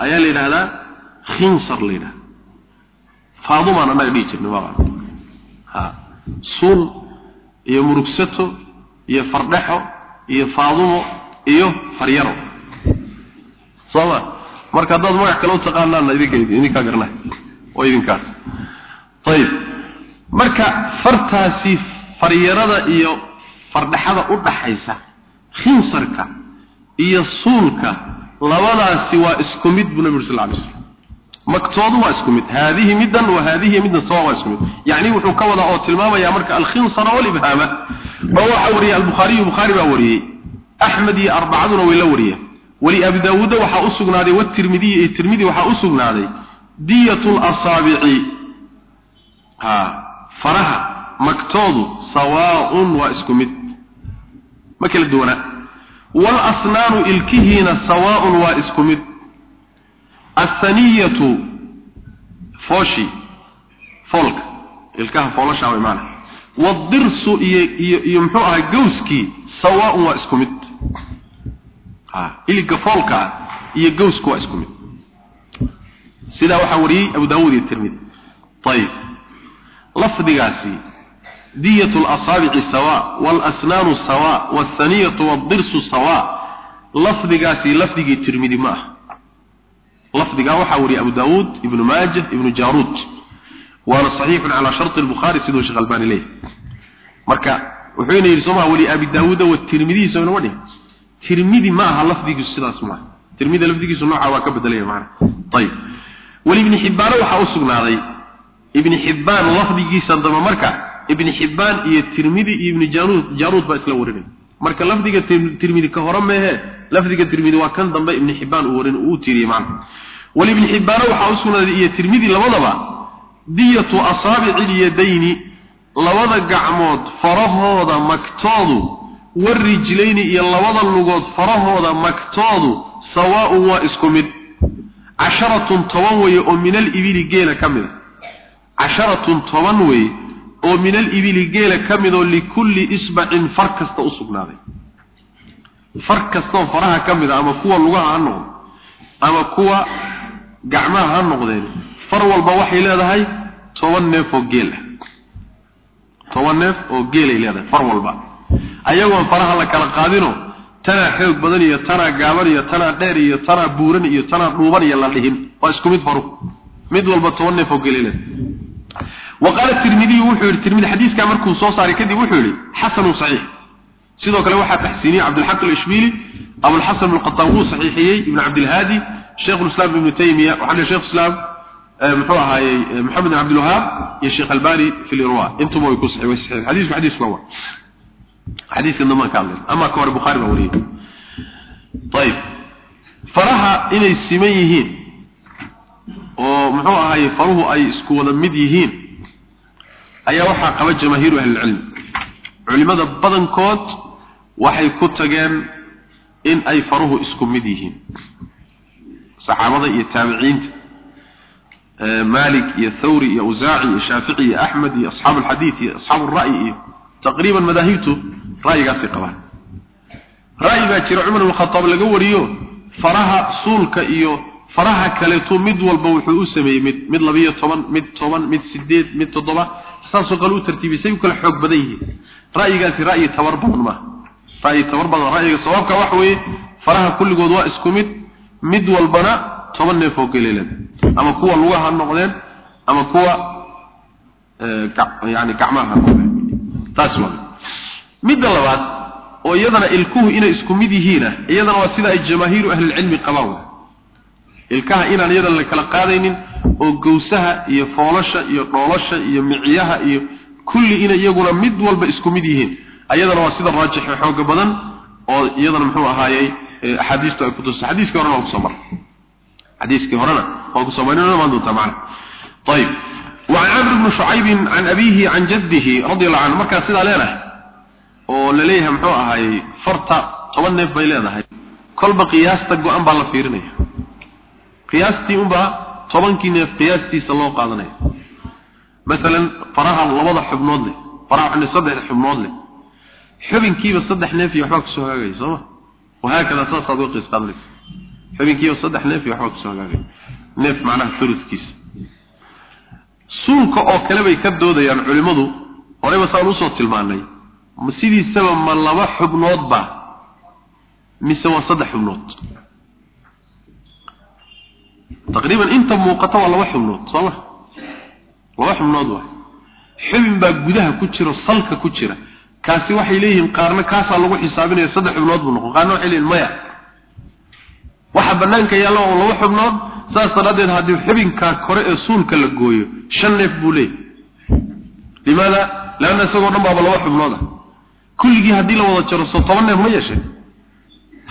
ayaa la yidhaahdaa khinsar la yidhahda faadumaan annaga dhihi jirnay waa ha. Suul iyo murugsato iyo fardhexo iyo faadumo iyo faryaro. Soo ma? Marka haddaad magac kale u taqaanaana idinka idinkaa garnaha oo idinkaas ayib marka fartaasi faryarada iyo fardhexada u dhaxaysa khinsarka iyo suulka labadaasi waa isku mid buu nabi sal alay slam maktoodu waa isku mid. Haadihi middan wa haadihi middan sawa waa isku mid. Yacni wuxuu ka wadaa oo tilmaamaya marka alkhinsara walibhaama oo waxa wariyey albukhaariyu bukhaari baa wariyey. Axmed iyo arbacaduna way la wariyeen. Weli abi daawuudda waxaa u sugnaaday watirmidiy iyo tirmidi waxaa u sugnaaday. Diyatu lasaabici ha faraha magtoodu sawaaun waa isku mid. Ma kala duwana walasnaanu ilkihiina sawaaun waa isku mid athaniyatu fooshi foolka ilkaha foolashaa way maana wadirsu iyo iyo iyo muxuu ahay gowskii sawaaun waa isku mid ha ilka foolka lasaabici sawa walasnaanu sawa walthaniyatu waldirsu sawa. Lafdigaasi lafdigii tirmidi ma ah lafdigaa waxaa wariyey abu daawuud ibnu maajah ibnu jaaruud. Waana saxiixun calaa sharti lbukhaari siduu sheekh albani leeyahy marka wuxuuna yidhi soo maha weli abi daawuuda wa tirmidihiisa inama dhihin tirmidi ma aha lafdigiisu sidaas maaha tirmida lafdigiisu nooca waa ka bedelaya macana ayib weli ibni xibbaana waxaa u ibni xibbaan iyo tirmidi iyo ibni jaaruud jaaruud baa isla warinay. Marka lafdiga tirmidi ka hore meehe lafdiga tirmidi waa kan dambe ibni xibbaan uu warin uu tiriyey macana weli ibni xibbaana waxaa u sugnaaday iyo tirmidi labadaba diyatu asaabici lyadayni labada gacmood farahooda magtoodu warijlayni iyo labada lugood farahooda magtoodu sawaaun waa isku mid. Casharatun toban weeye oo min alibili geela ka mid a casharatun toban weeye oo min alibili geela ka mid oo likulli isbacin far kasta u sugnaaday. Far kastaoo faraha ka mid a ama kuwa lugaha ha noqdo ama kuwa gacmaha ha noqdeen far walba waxay leedahay toban neef oo geel ah. Toban neef oo geelay leedahay far walba. Ayagoon faraha la kala qaadino tanaa xoog badan iyo tanaa gaaban iyo tanaa dheer iyo tanaa buuran iyo tanaa dhuuban iyo la dhihin. Waa isku mid faru mid walba toban neef oo geelay leedahay وقال الترمذي وحول الترمذي حديث كان مركو سو صار كدي وحول حسن صحيح sidoo kale waxa tahsiini Abdul Haq al-Ishbili Abu al-Hasan al-Qattawi sahihiyay Ibn Abdul Hadi Sheikh al-Islam Ibn Taymiyyah wa hada Sheikh al-Islam muxuu ahaayay Muhammad ibn Abdul Wahhab iyo Sheikh Albani fi al-Irwa intum way ku sahih sahih hadith hadith lawa hadith inma kamil ama ka war Bukhari baa wariyay طيب faraha inay siman yihiin oo muxuu ahaayay faruhu ay isku wada mid yihiin ayaa waxaa qaba jamaahiiru ahlilcilmi culimmada badankood waxay ku tageen in ay faruhu isku mid yihiin. Saxaabada iyo taabiciinta malik iyo thawri iyo usaaci iyo shaafici iyo axmed iyo asxaabu alxadiid iyo asxaabu alra'yi iyo taqriiban madaahibtu ra'yigaasay qabaan. Ra'yi baa jira cumar ibn khataab laga wariyo faraha suulka iyo faraha kaleetu mid walba wuxuu u sameeyey mid mid labiiyo toban mid toban mid sideed mid toddoba saasoo kale u tartiibisay u kala xoog badan yihiin. Ra'yigaasi ra'yi tabar badan maaha ra'yi tabar badan ra'yiga sababka waxa weeye faraha kulligood waa isku mid mid walbana toban neefoo geleelada ama kuwa lugaha ha noqdeen ama kuwa yani gacmaha taas waa. Midda labaad oo iyadana ilkuhu inay isku mid yihiinah iyadana waa sida ay jamaahiiru ahlilcilmi qabaan. Ilkaha inaan iyada la kala qaadaynin oo gowsaha iyo foolasha iyo dhoolasha iyo miciyaha iyo kulli inay iyaguna mid walba isku mid yihiin ayadana waa sida raajixe xooga badan oo iyadana muxuu ahaayey axaadiistu ay kutusa xadiiskii horena waa kusoo maray حديثك هرنا وكسوماننا ما دونتا معنا طيب وعن عمرو بن شعيب عن أبيه عن جده رضي الله عنه مركز سيدا ليلة ولليها محوها هاي فرطة طبعا نيف بيلينا هاي كل بقياستك وأن بالله فيرني قياستي أمبا tobankii neef qiyaastiisa loo qaadanaya maalan faraha labada xubnood leh faraha waxaan saddexda xubnood leh. Xubinkiiba saddex neef iyo waxbaa ku soo hagaagaya soo ma? Wahaakada saasaad u qiis qaadanaysa xubinkiiba saddex neef iyo waxbaa ku soo hagaagaya neef macnaha furuskiisa suulka oo kale bay ka doodayaan culimmadu horeyba saan u soo tilmaanay sidiisaba ma laba xubnoodba mise waa saddex xubnood? Taqriiban inta muuqata waa laba xubnood soo ma? Laba xubnood waa xubin baa gudaha ku jiro salka ku jira. Kaasi waxay leeyihiin qaarna kaasaa lagu xisaabinaya saddex xubnood buu noqon. Qaarna waxay leeyihiin maya. Waxa banaanka yaalla oo laba xubnood saas daraaddeed haddii xubinkaa kore ee suulka la gooyo shan neef buu leeyahy limaada leanna isagoo dhan baaba laba xubnood ah. Kulligii haddii la wada jaro soo toban neef ma yeesheen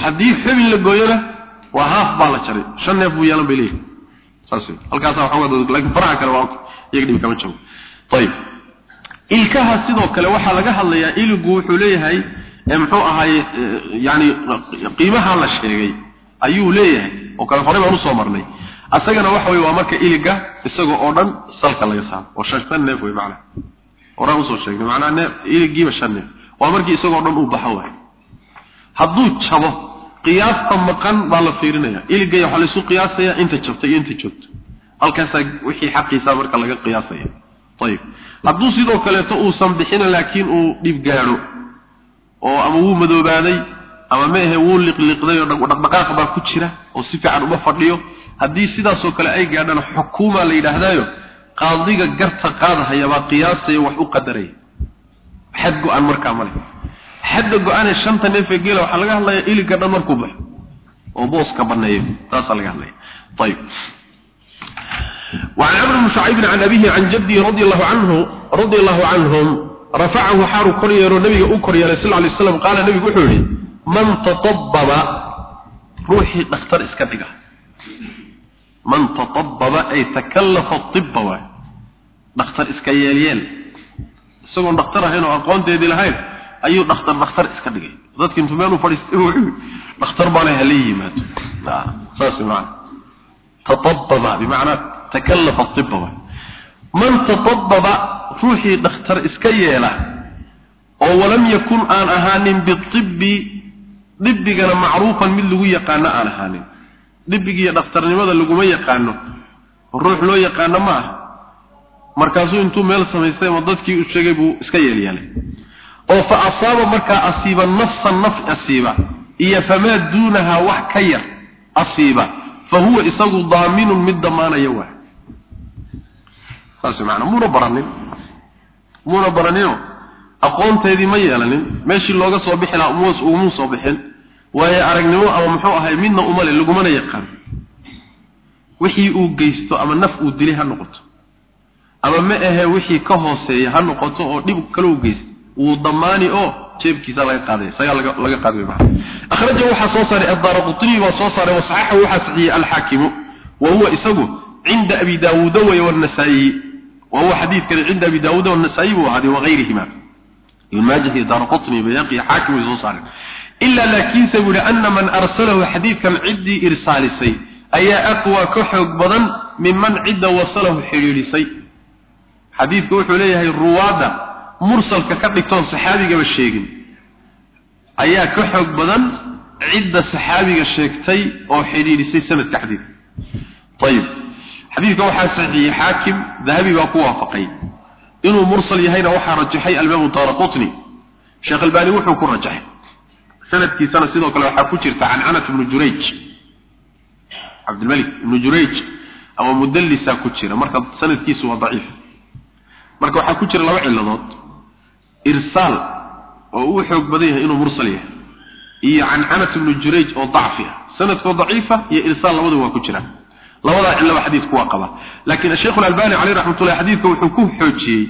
haddii xubin la gooyona waa haaf baa la jaray. Shan neef buu yeelan bay leeyihiin ilkaha sidoo kale waxaa laga hadlayaa iligu wuxuu leeyahay muxuu ahaaye yani qiimaha la sheegay ayuu leeyahay. Oo kale horey baan u soo marnay. Asagana waxa wey waa marka iliga isaga oo dhan salka laga saaro. Oo shan neef wey macnaha. Horaan u soo sheegnay. Neef iligiiba shan neef. Waa markii isagoo dhan uu baxo waay. Hadduu jabo qiyaasta maqan baa la fiirinaya. Iligaya waxaa laysu qiyaasaya inta jabta iyo inta joogto halkaasaa wixii xaqiisa marka laga qiyaasaya. Ayib hadduu sidoo kaleeto uusan bixina laakiin uu dhib gaadho oo ama wuu madoobaaday ama meehe wuu liqliqday oo dhaqdhaqaaq baa ku jira oo si fiican uma fadhiyo haddii sidaasoo kale ay gaadhana xukuuma la yidhaahdaayo qaadiga garta qaadahaya baa qiyaasaya wax u qadaraya xad go'aan markaa male xadda go-aanee shanta neef ee geela waxaa laga hadlayaa iliga dhan markuu baxo oo booska baneeyo taasaa laga hadlaya ayib وعن عمرو بن شعيب عن أبيه عن جده رضي الله عنه رضي الله عنهم رفعه حار كرير النبي أكرير صلى الله عليه وسلم قال النبي وحوري من تطبب روحي نختار إسكتك من تطبب أي تكلف الطب نختار إسكياليال سوى نختار هنا أقوان تيدي لهين ayuu dhakhtar dhakhtar iska dhigay. Dadki intuu meeluu fadhiistay dhakhtar baana hala yimaado man tatababa ruuxii dhakhtar iska yeela oo walam yakun aan ahaanin biibbi dhibigana macruufan mid lagu yaqaano aan ahaanin. Dhibigiiyo dhakhtarnimada laguma yaqaano. Ruux loo yaqaano ma ah markaasuu intuu meel samaystay ma dadkii u sheegay buu iska yeelyeelay oo fa asaaba marka asiiba nafsan naf asiiba iyo fama duunaha wax ka yar asiiba fa huwa isagu daaminun mid damaanaya waa. Saas macna muuna baranin. Muuna baranino. Aqoonteedii ma yeelanin. Meeshii looga soo bixi lahaa umuus umu soo bixin. Waayo aragnimo ama muxuu ahay midna umale lagumana yaqaan. Wixii uu geysto ama naf uu dilay ha noqoto. Ama ma ahe wixii ka hooseeya ha noqoto oo dhib kale u geysto wuu damaani oo jeebkiisa laga qaaday. Saga laga laga qaaday baa. Akhraja waxa soo saaray ad-darqutni wa soo saaray wa sahih waxa sahih al-hakim wa huwa isagu inda abi daawud wa an-nasa'i wa huwa hadith kan inda abi daawud wa an-nasa'i wa hadi wa ghayrihima. Al-majdi soo saaray illa laakiin sabila anna man arsalahu hadithan iddi irsaalisay. Ayaa aqwa ka xoog badan mimman cidda wasalahu xiriilisay hadithku wuxuu leeyahay ruwaada mursalka ka dhigtoon saxaabigaba sheegin. Ayaa ka xoog badan cidda saxaabiga sheegtay oo xidhiidhisay sanadka xadiidka ayib xadiidka waxaa saxiixiyey xaakim dahabi baa ku waafaqay. Inuu mursal yahayna waxaa rajaxay alimaamu daara qutni sheekh albaani wuxuu ku rajaxay. Sanadkiisana sidoo kale waxaa ku jirta cancanat ibnu jurayj. Cabdilmalik ibnu jurayj ama mudallisaa ku jira. Marka sanadkiisu waa daciif. Marka waxaa ku jira laba ciladood irsal oo uu xoog badan yahay inuu mursal yahay. Iyo an Anas ibn Jurayj oo dhaif sanadku dha'ifa iyo irsal labadu waa ku jiraan labada cillaba xadiisku waa qaba. Laakiin sheekh al-albani alayhi rahmatullahi xadiiska wuxuu ku xoojiyay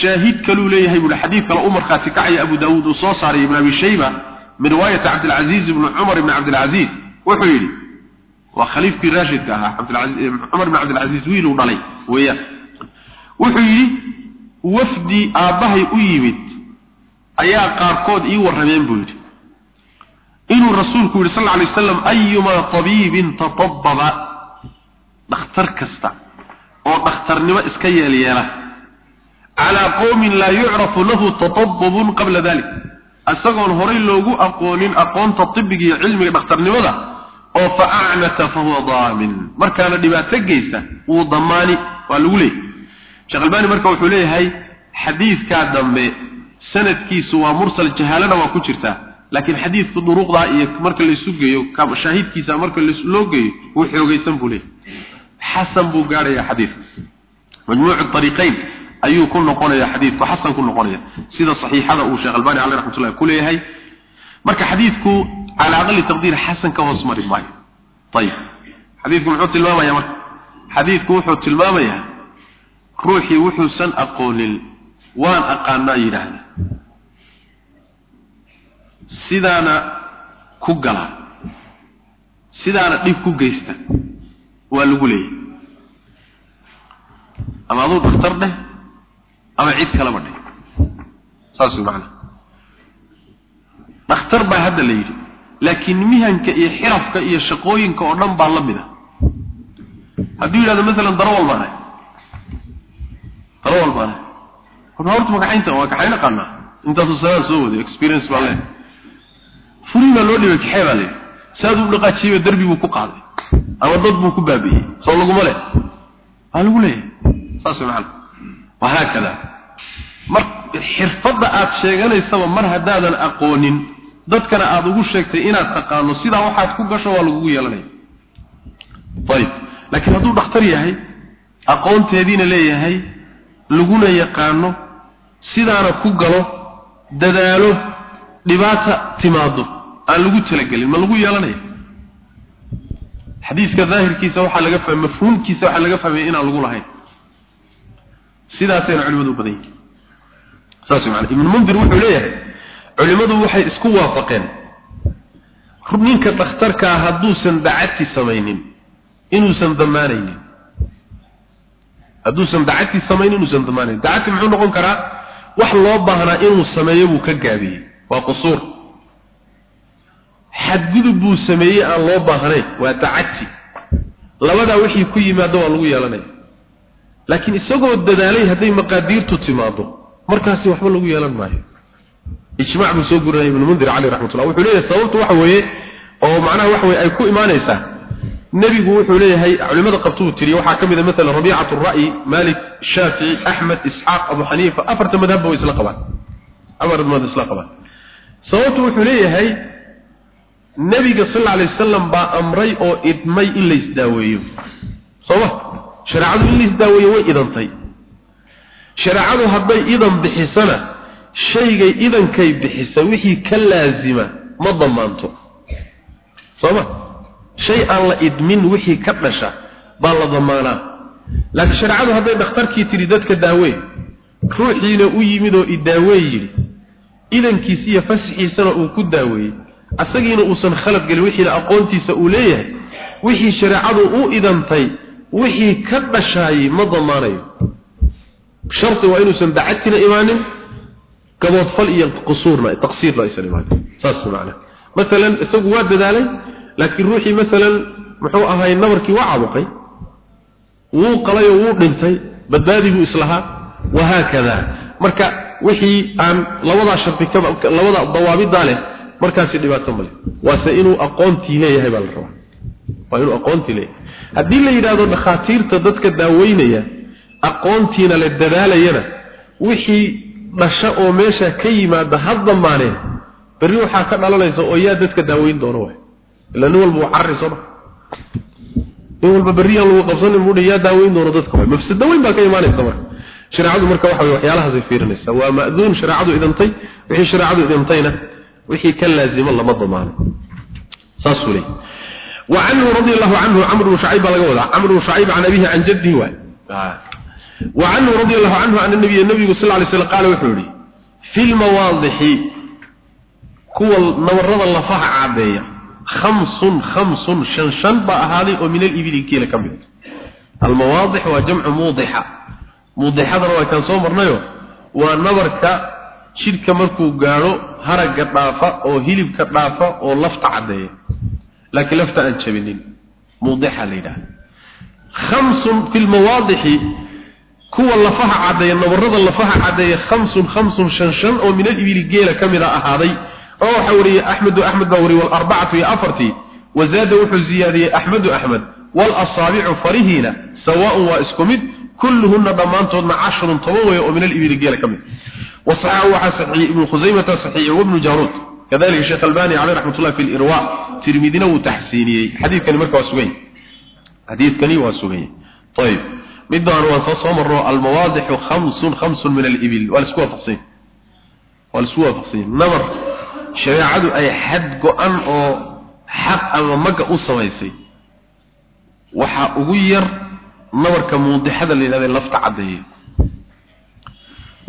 shaahid kalu leeyahay buu xadiis kale umar khaati kacay abu daawud oo soo saaray ibn abi shayba min riwayat abd al-aziz ibn umar ibn abd al-aziz wuxuu yiri wa khalifki rashid aha abd al-aziz umar ibn abd al-aziz wiil uu dhalay weeya wuxuu yiri wafdi aabahay u yimid ayaa qaarkood ii warameen buu yiri inuu rasuulku yiri sallallahu alayhi wasallam ayyuma tabibin tatabbaba. Dhakhtar kasta oo dhakhtarnimo iska yeelyeela calaa qowmin laa yucrafu lahu tatabbubun qabla dalik isagoon horay loogu aqoonin aqoonta tibiga iyo cilmiga dhakhtarnimada oo fa acnata fa huwa daamin. Markaana dhibaato geysta wuu damaani waa lagu leeyahy sheekh albani marka wuxuu leeyahay xadiidkaa dambe sanadkiisu waa mursal jahaalana waa ku jirtaa laakiin xadiidku duruqdaa iyo marka laysu geeyo shaahidkiisa marka loo geeyo wuu xoogaysan buu leeyahy xasan buu gaadhayaa xadiidka majmuucu ariiqayn ayuu ku noqonaya xadiidku xasan ku noqonaya sida saxiixada uu sheekh albani caleyh raxmatullahi ku leeyahay. Marka xadiidku calaa aqali taqdiir xasan ka hoos mari maayo. Ayib xadiidku muxuu tilmaamayaa marka? Xadiidku wuxuu tilmaamayaa ruuxii wuxuusan aqoonin waan aqaanaa yidhaahda. Sidaana ku gala sidaana dhib ku geysta waa lagu leeyahy ama aduu dhakhtar dheh ama cid kaleba dheh. Saas way dhakhtar baa hadda la yidhi laakiin mihanka iyo xirafka iyo shaqooyinka oo dhan baa la mid a hadduu yidhahdo masalan darawal baan baan ahay horta horta magacaynta waa kaxayn aqaanaa intaasoo sanada soo waday experience baa leeyahay. Furii baa loo dhibay kaxee baa leeyahay. Saaduu dhaqaajiyey darbi buu ku qaaday. Ama dad buu ku baabi'iyey soo laguma leh. Waa lagu leeyahay. Saas macana wahaakada mar xirfadda aad sheeganaysaba mar haddaadan aqoonin dadkana aada ugu sheegtay inaad taqaano sidaa waxaad ku gasho waa lagugu yeelanaya ayib laakiin hadduu dhakhtar yahay aqoonteediina leeyahay laguna yaqaano sidaana ku galo dadaalo dhibaata timaado aan lagu talagelin ma lagu yeelanaya? Xadiiska daahirkiisa waxaa laga fahmay mafhuumkiisa waxaa laga fahmaya inaan lagu lahayn. Sidaasayna culimadu badan yihiin saas maana ibnu mundir wuxuu leeyahay culimadu waxay isku waafaqeen. Ninka dhakhtarkaa hadduusan dacadti samaynin inuusan damaanaynin hadduusan dacadti samaynin inuusan damaanaynin dacadti muxuu noqon karaa wax loo baahnaa inuu sameeyo buu ka gaabiyey waa qusuur. Xadgudub buu sameeyey aan loo baahnayn waa dacadti labadaa wixii ku yimaado waa lagu yeelanaya laakiin isagoo dadaalay hadday maqaadiirtu timaado markaasi waxba lagu yeelan maayo. Ijmaac buu soo gurinaya ibnu mundir caleyh raxmatullah wuxuu leeyahay sababtu waxa weeye oo macnaha waxa weye ay ku imaanaysaa nebigu wuxuu leeyahay culimada qabtuu tiriye waxaa ka mid a maalan rabiicatu ra'yi malik shaafici axmed isxaaq abu xaniifa afarta madhabba way isla qabaan. Madhab isla qabaan. Sababtu wuxuu leeyahay nebiga sal alay wasalam baa amray oo idmay in la isdaaweeyo. Sooma shareecadu in la isdaaweeyo way idantay. Shareecadu hadday idan bixisana shaygay idankay bixisa wixii ka laazima ma damaanto sooma shay aan la idmin wixii ka dhasha baa la damaanaa laakiin shareecadu hadday dhakhtarkii tidhi dadka daawey ruuxiina u yimid oo idaaweey yidhi idankiisa iyo fasxiisana uu ku daaweeyey asagiina uusan khalad gelin wixiina aqoontiisa uu leeyahay wixii shareecadu u idantay wixii ka dhashaayey ma damaanayo. Sharti waa inuusan dacadtina imaanin gaboodfal iyo qusuurna taqsiirna aysan imaanin. Saas macna. Masalan isagu waa dadaalay laakiin ruuxii masalan muxuu ahay nabarkii waa cabuqay wuu qalay oo wuu dhintay badbaadi buu islahaa wahaakada marka wixii aan labadaa sharti labada dawaabidaa leh markaasi dhibaato male waase inuu aqoontii leeyahay baa la rabaa. Waa inuu aqoontii leeyahay. Haddii la yidhaahdo dhakhaatiirta dadka daaweynaya aqoontiina la dadaalayana wixii dhasha oo meesha ka yimaada ha damaaneen berri waxaa ka dhalanaysa oo yaa dadka daaweyn doono waay ila nin walba waa carari sooma nin walba berriyaan lagu qabsanin buu yaa daaweyn doono dadka waay mafsado weyn baa ka imaanaysa marka shareecadu marka waxa weye waxyaalahaasay fiirinaysaa waa ma'duun shareecadu idantay wixii shareecadu idantayna wixii ka laazimo lama damaano saasuu leey وعنه رضي الله عنه عمرو بن شعيب لغا ودا عمرو بن شعيب عن ابيه عن جده واي وعنه رضي الله عنه أن النبي النبي صلى الله عليه وسلم قال وحوري في المواضح كو نورد الله فح عاديه خمس خمس شن شن با هذه ومن الابل كيله كم المواضح وجمع موضحه موضحه waa kan soo marnayo waa nabarka shirka markuu gaaro haraga dhaafa oo hilibka dhaafa oo lafta cadeeya laakiin lafta aan jabinin موضحه leeyahay خمس في المواضح kuwa lafaha cadeeya nabarada lafaha cadeeya khamsun khamsun shan shan oo min al-ibil geela kamida ahaaday oo waxa wariyay axmed axmed baa wariyay walarbacatu iyo afartii. Wazaada wuxuu ziyaadiyey axmedu axmed walasaabicu farihiina sawaa'un waa isku mid kulluhunna dhammaantoodna cashrun toban weeye oo min alibili geela ka mid. Wasaxaxu waxaa saxiiyey ibnu khusaymata saxiixi wabnu jaaruud kadalika sheekh albani caleyh raxmat ullahi fi lirwa tirmidina wuu taxsiiniyey. Xadiidkani marka waa sugay xadiidkani waa sugay ayib midbaan waan soo soo marro almawaadixu khamsun khamsun min alibil waa la isku waafaqsan yahy waa la isku waafaqsan yahy namar shareecadu ay xad go-an oo xaq ama maga u samaysay waxaa ugu yar nabarka muudixada la yidhahda lafta caddeeya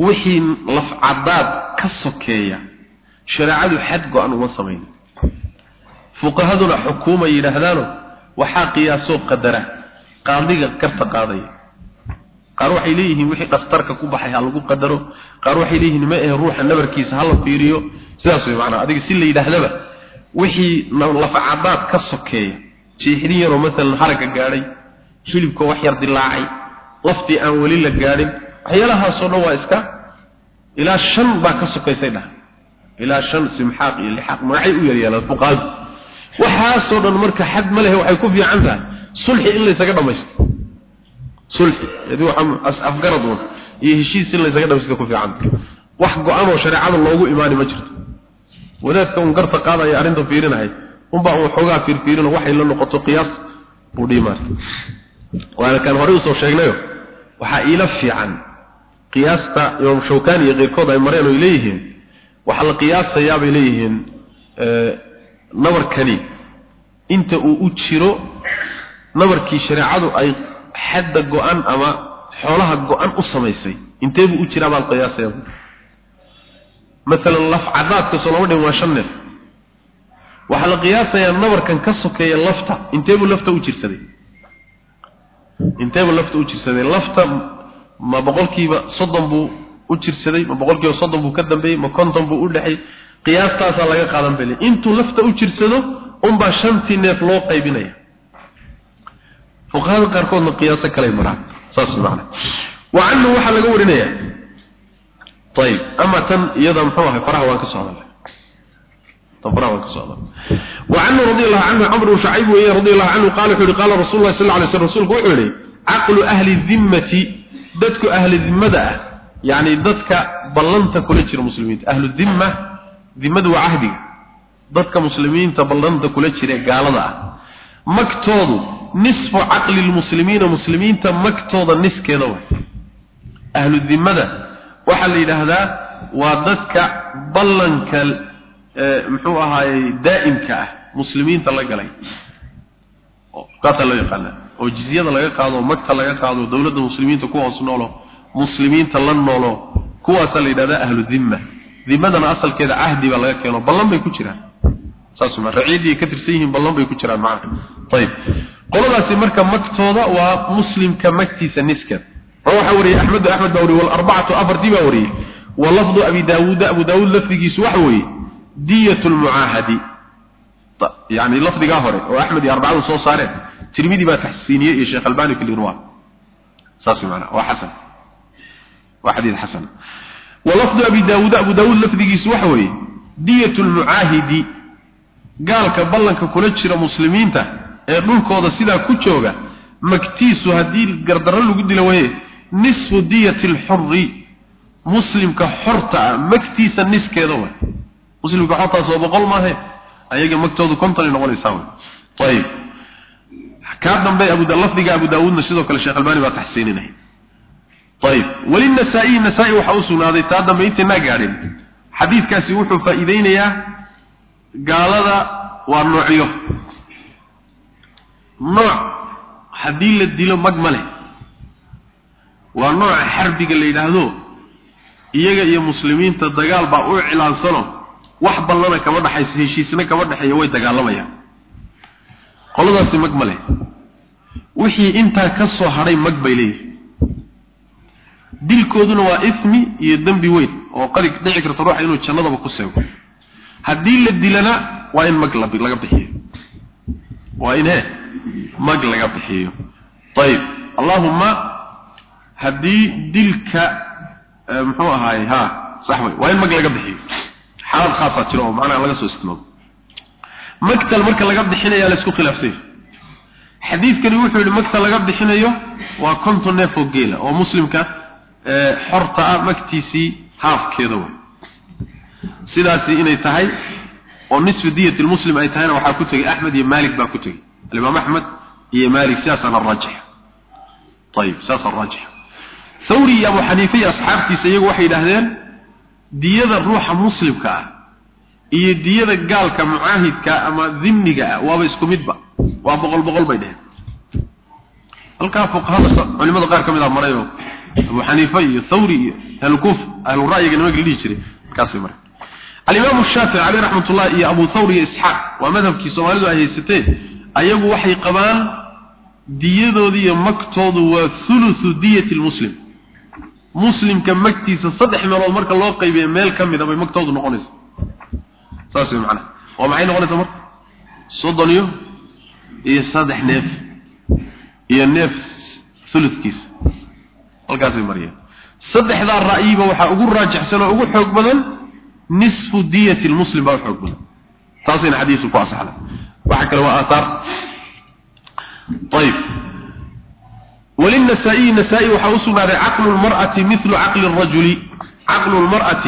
wixii laf caddaad ka sokeeya shareecadu xad go-an uma samayn. Fuqahaduna xukuuma yidhaahdaano waxaa qiyaasoo qadara qaadiga garta qaadaya qaar waxay leeyihiin wixii dhakhtarka ku baxay ha lagu qadaro. Qaar waxay leeyihiin ma ahe ruuxa nabarkiisa hala fiiriyo. Sidaas way macnaa. Adiga si la yidhaahdaba wixii lafacadaad ka sokeeya jiixdin yaroo maalan haragga gaadhay hilibka wax yar dilaacay laftii aan weli la gaadhin waxyaalahaasoo dhan waa iska ilaa shan baa ka sokaysay dhah ilaa shan simxaaq iyo lixaaq magacay u yaryeelaan fuqaadu waxaasoo dhan marka xad ma lehe waxay ku fiican tahay. Sulxi in laysaga dhamaysto sulxi yadii waxa afgarad un iyo heshiis in laysaga dhamaysto ku fiican. Wax go-an oo shareecada loogu imaani ma jirto. Wadaadka un garta qaadaya arrinta fiirinahay unbaa un xoogaa fiirfiirino waxay la noqoto qiyaas buu dhiimaan waana kaan horey u soo sheegnayo waxaa iila fiican. Qiyaasta imaam shawkani iyo keyrkood ay mareen oy leeyihiin waxaa la qiyaasayaa bay leeyihiin nabarkani. Inta uu u jiro nabarkii shareecadu ay xadda go-an ama xoolaha go-an u samaysay. Intee buu u jiraa baa la qiyaasaya maalan laf cadaadka soo lama dhin waa shan neef waxaa la qiyaasayaa nabarkan ka sokeeya lafta. Intee buu lafta u jirsaday? Intee buu lafta u jirsaday? Lafta ma boqolkiiba soddon buu u jirsaday ma boqolkiiba soddon buu ka dambeeyey ma konton buu u dhexay. Qiyaastaasaa laga qaadan bale intuu lafta u jirsado unbaa shantii neef loo qaybinaya fuqahada qaarkoodna qiyaaso kalay maraan saas macna wa canhu waxaa laga warinaya ayib ama tan iyada muxuu ahay faraha waan ka soo hadalnay طبرا وكسودا وعنه رضي الله عنه عمرو بن شعيب وهي رضي الله عنه قال قال قال رسول الله صلى الله عليه وسلم رسولك وحوري عقل أهل الذمة ددك أهل الذمة يعني ددك بلنت كل شيء المسلمين أهل الذمة ذمة وعهدي ددك مسلمين تبلنت كل شيء قال ذا nisfu caqli lmuslimiina muslimiinta magtooda niskeeda wa ahludimmada waxaa la yidhaahdaa waa dadka ballanka eh, muxuu ahaayey daa'imka ah muslimiinta la galay. Kaasaa loo yaqaana oo jizyada laga qaado magta laga qaado dowladda muslimiinta ku hoos noolo muslimiinta la noolo kuwaasaa la yidhahdaa ahlu dimma. Dimadana asalkeeda cahdi baa laga keeno ballan bay ku jiraan. Saasuma raciiddii ka tirsan yihiin ballan bay ku jiraan macana ayib qoladaasi marka magtooda waa muslimka magtiisa niskeed waxa wariyay axmed axmed baa wariyay wal arbacatu afartii baa wariyay ولفظ أبي داود أبو داود لفظي سوحوي دية المعاهد يعني لفظ قاهرة وأحمد أربعة صو صارت ترمذي ما تحسينية يا شيخ الباني في الإنوار صاصي معنا وحسن وحديث حسن ولفظ أبي داود أبو داود لفظي سوحوي دية المعاهد قال كبلنك كلتشر مسلمين تا dhulkooda sidaa ku jooga magtiisu haddii gardarro lagu dilo waye nisfu diyati alxurri muslimka xorta ah magtiisa niskeeda way muslimka xortaas waa boqol maahe ayaga magtoodu konton ay noqonaysaa way ayib kaa dambe abu lafdiga abu daawuudna sidoo kale sheekh albani baa taxsiininay ayib weli nasaa-i nasaa-i waxaa u sugnaaday taa dambe intaynaa gaadhin? Xadiidkaasi wuxuu faa'iideynayaa gaalada waa noocyo nooc haddii la dilo mag ma leh waa nooca xarbiga la yidhaahdo iyaga iyo muslimiinta dagaal baa u cilaansano wax ballana kama dhaxayso heshiisna kama dhexeeyo way dagaalamayaan. Qoladaasi mag ma leh wixii intaa ka soo hadhay mag bay leeyihiin dilkooduna waa ismi iyo dembi weyn oo qari dhici karta ruuxa inuu jannadaba ku seego. Haddii la dilana waa in mag laga bixiyo. Waa in he mag laga bixiyo. Ayib allahumma haddii dilka muxuu ahaay ha sax wey waa in mag laga bixiyo. Xaalad khaasaa jiro oo macnaha laga soo istimaago magtal marka laga bixinayaa la isku khilaafsay xadiidkani wuxuu yihi magta laga bixinayo waa konton neef oo geela oo muslimka xorta ah magtiisii haafkeeda wey sidaasi inay tahay oo nisfu diyat lmuslim ay tahayna waxaa ku tegey axmed iyo maalik baa ku tegey alimaam axmed iyo maalik sidaasana raajix ayib sidaasa raajix thawri iyo abu xaniife iyo asxaabtiisa iyagu waxay yidhaahdeen diyada ruuxa muslimka ah iyo diyada gaalka mucaahidka ama dhimmiga ah waaba isku midba waa boqol boqol bay dheheen halkaa fuqahada culimada qaar ka mid ah marayo abu xaniife iyo thawri iyo ahlukuf ahlu ra'yiga nimanka dhihi jiray markaasay mareen alimaam shaafici caleyh raxmatullah iyo abu thawr iyo waa madhabkii soomaalidu ay ayagu waxay qabaan diyadoodi iyo magtoodu waa thuluthu diyati lmuslim muslimka magtiisa saddex meelood marka loo qaybiyo meel ka mid a bay magtoodu noqonaysa. Saas way macnaha. Oo maxay noqonaysaa marka soddon iyo iyo saddex neef. Iyo neef thulutkiisa halkaasay mariyeen. Saddexdaa ra'yiba waxaa ugu raajixsan oo ugu xoog badan nisfu diyati lmuslim baa u xoog badan. Taasayna xadiisu ku asaxda waxa kale waa aathaar ayib وللنسائي نسائي وحوصنا عقل المرأة مثل عقل الرجل عقل المرأة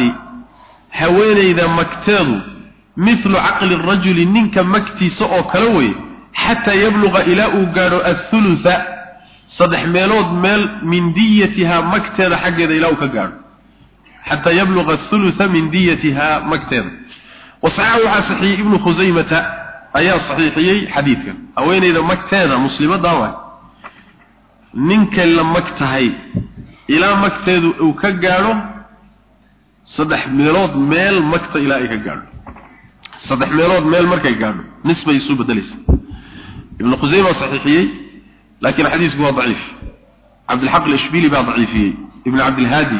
هوين إذا مكتاد مثل عقل الرجل ننك مكتي سؤو كلوي حتى يبلغ إلى أقار الثلث صدح ميلود ميل من ديتها مكتاد حق إلى أقار حتى يبلغ الثلث من ديتها مكتاد وصححه صحيح ابن خزيمة ayaa saxiixiyey xadiidkan. Haweeneyda magteeda muslimadda waay. Ninka la mag tahay ilaa magteedu uu ka gaadho saddex meelood meel magta ilaa ay ka gaadho. Saddex meelood meel markay gaadho nisbay isu bedelaysa ibnu qusayma saxiixiyey laakiin xadiisku waa daciif. Cabdilxaq alishbili baa daciifiyey. Ibnu cabdilhaadi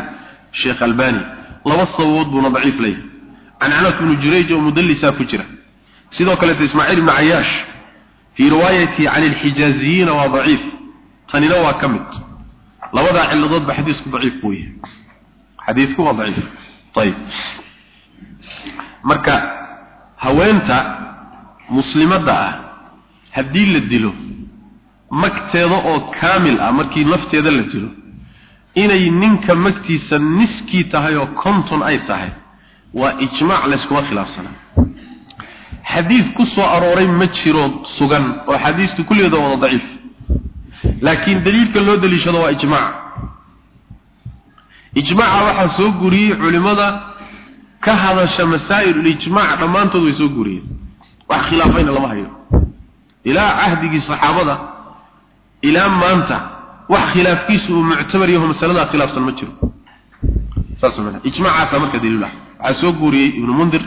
sheekh albani laba sababood buuna daciif leeyahay can anas ibnu jurayj oo mudalisaa ku jira sidoo kaleeta ismaaciil ibnu cayaash fii riwaayati can alxijaaziyiina waa daciif tanina waa ka mid. Labadaa ciladood ba xadiisku buu yahay. Xadiisku waa daciif ayib marka haweenta muslimadda ah haddii la dilo magteeda oo kaamil ah markii nafteeda la dilo inay ninka magtiisa niskii tahay oo konton ay tahay waa ijmaac layskuma khilaafsanaa xadiid ku soo arooray ma jiro sugan oo xadiistu kulligeeda wada daciif. Laakiin daliilka loo daliishado waa ijmaac ijmaaca waxaa soo guriyey culimada ka hadasha masaa'il ijmaac dhammaantood way soo guriyeen. Wax khilaafayna lama hayo. Ilaa cahdigii saxaabada ilaa maanta wax khilaafkiisu uu muctabar yaho masaladaa khilaafsan ma jiro. Saas mana ijmaacaasa marka daliil ah. Waxaa soo guuriyey ibnu mundir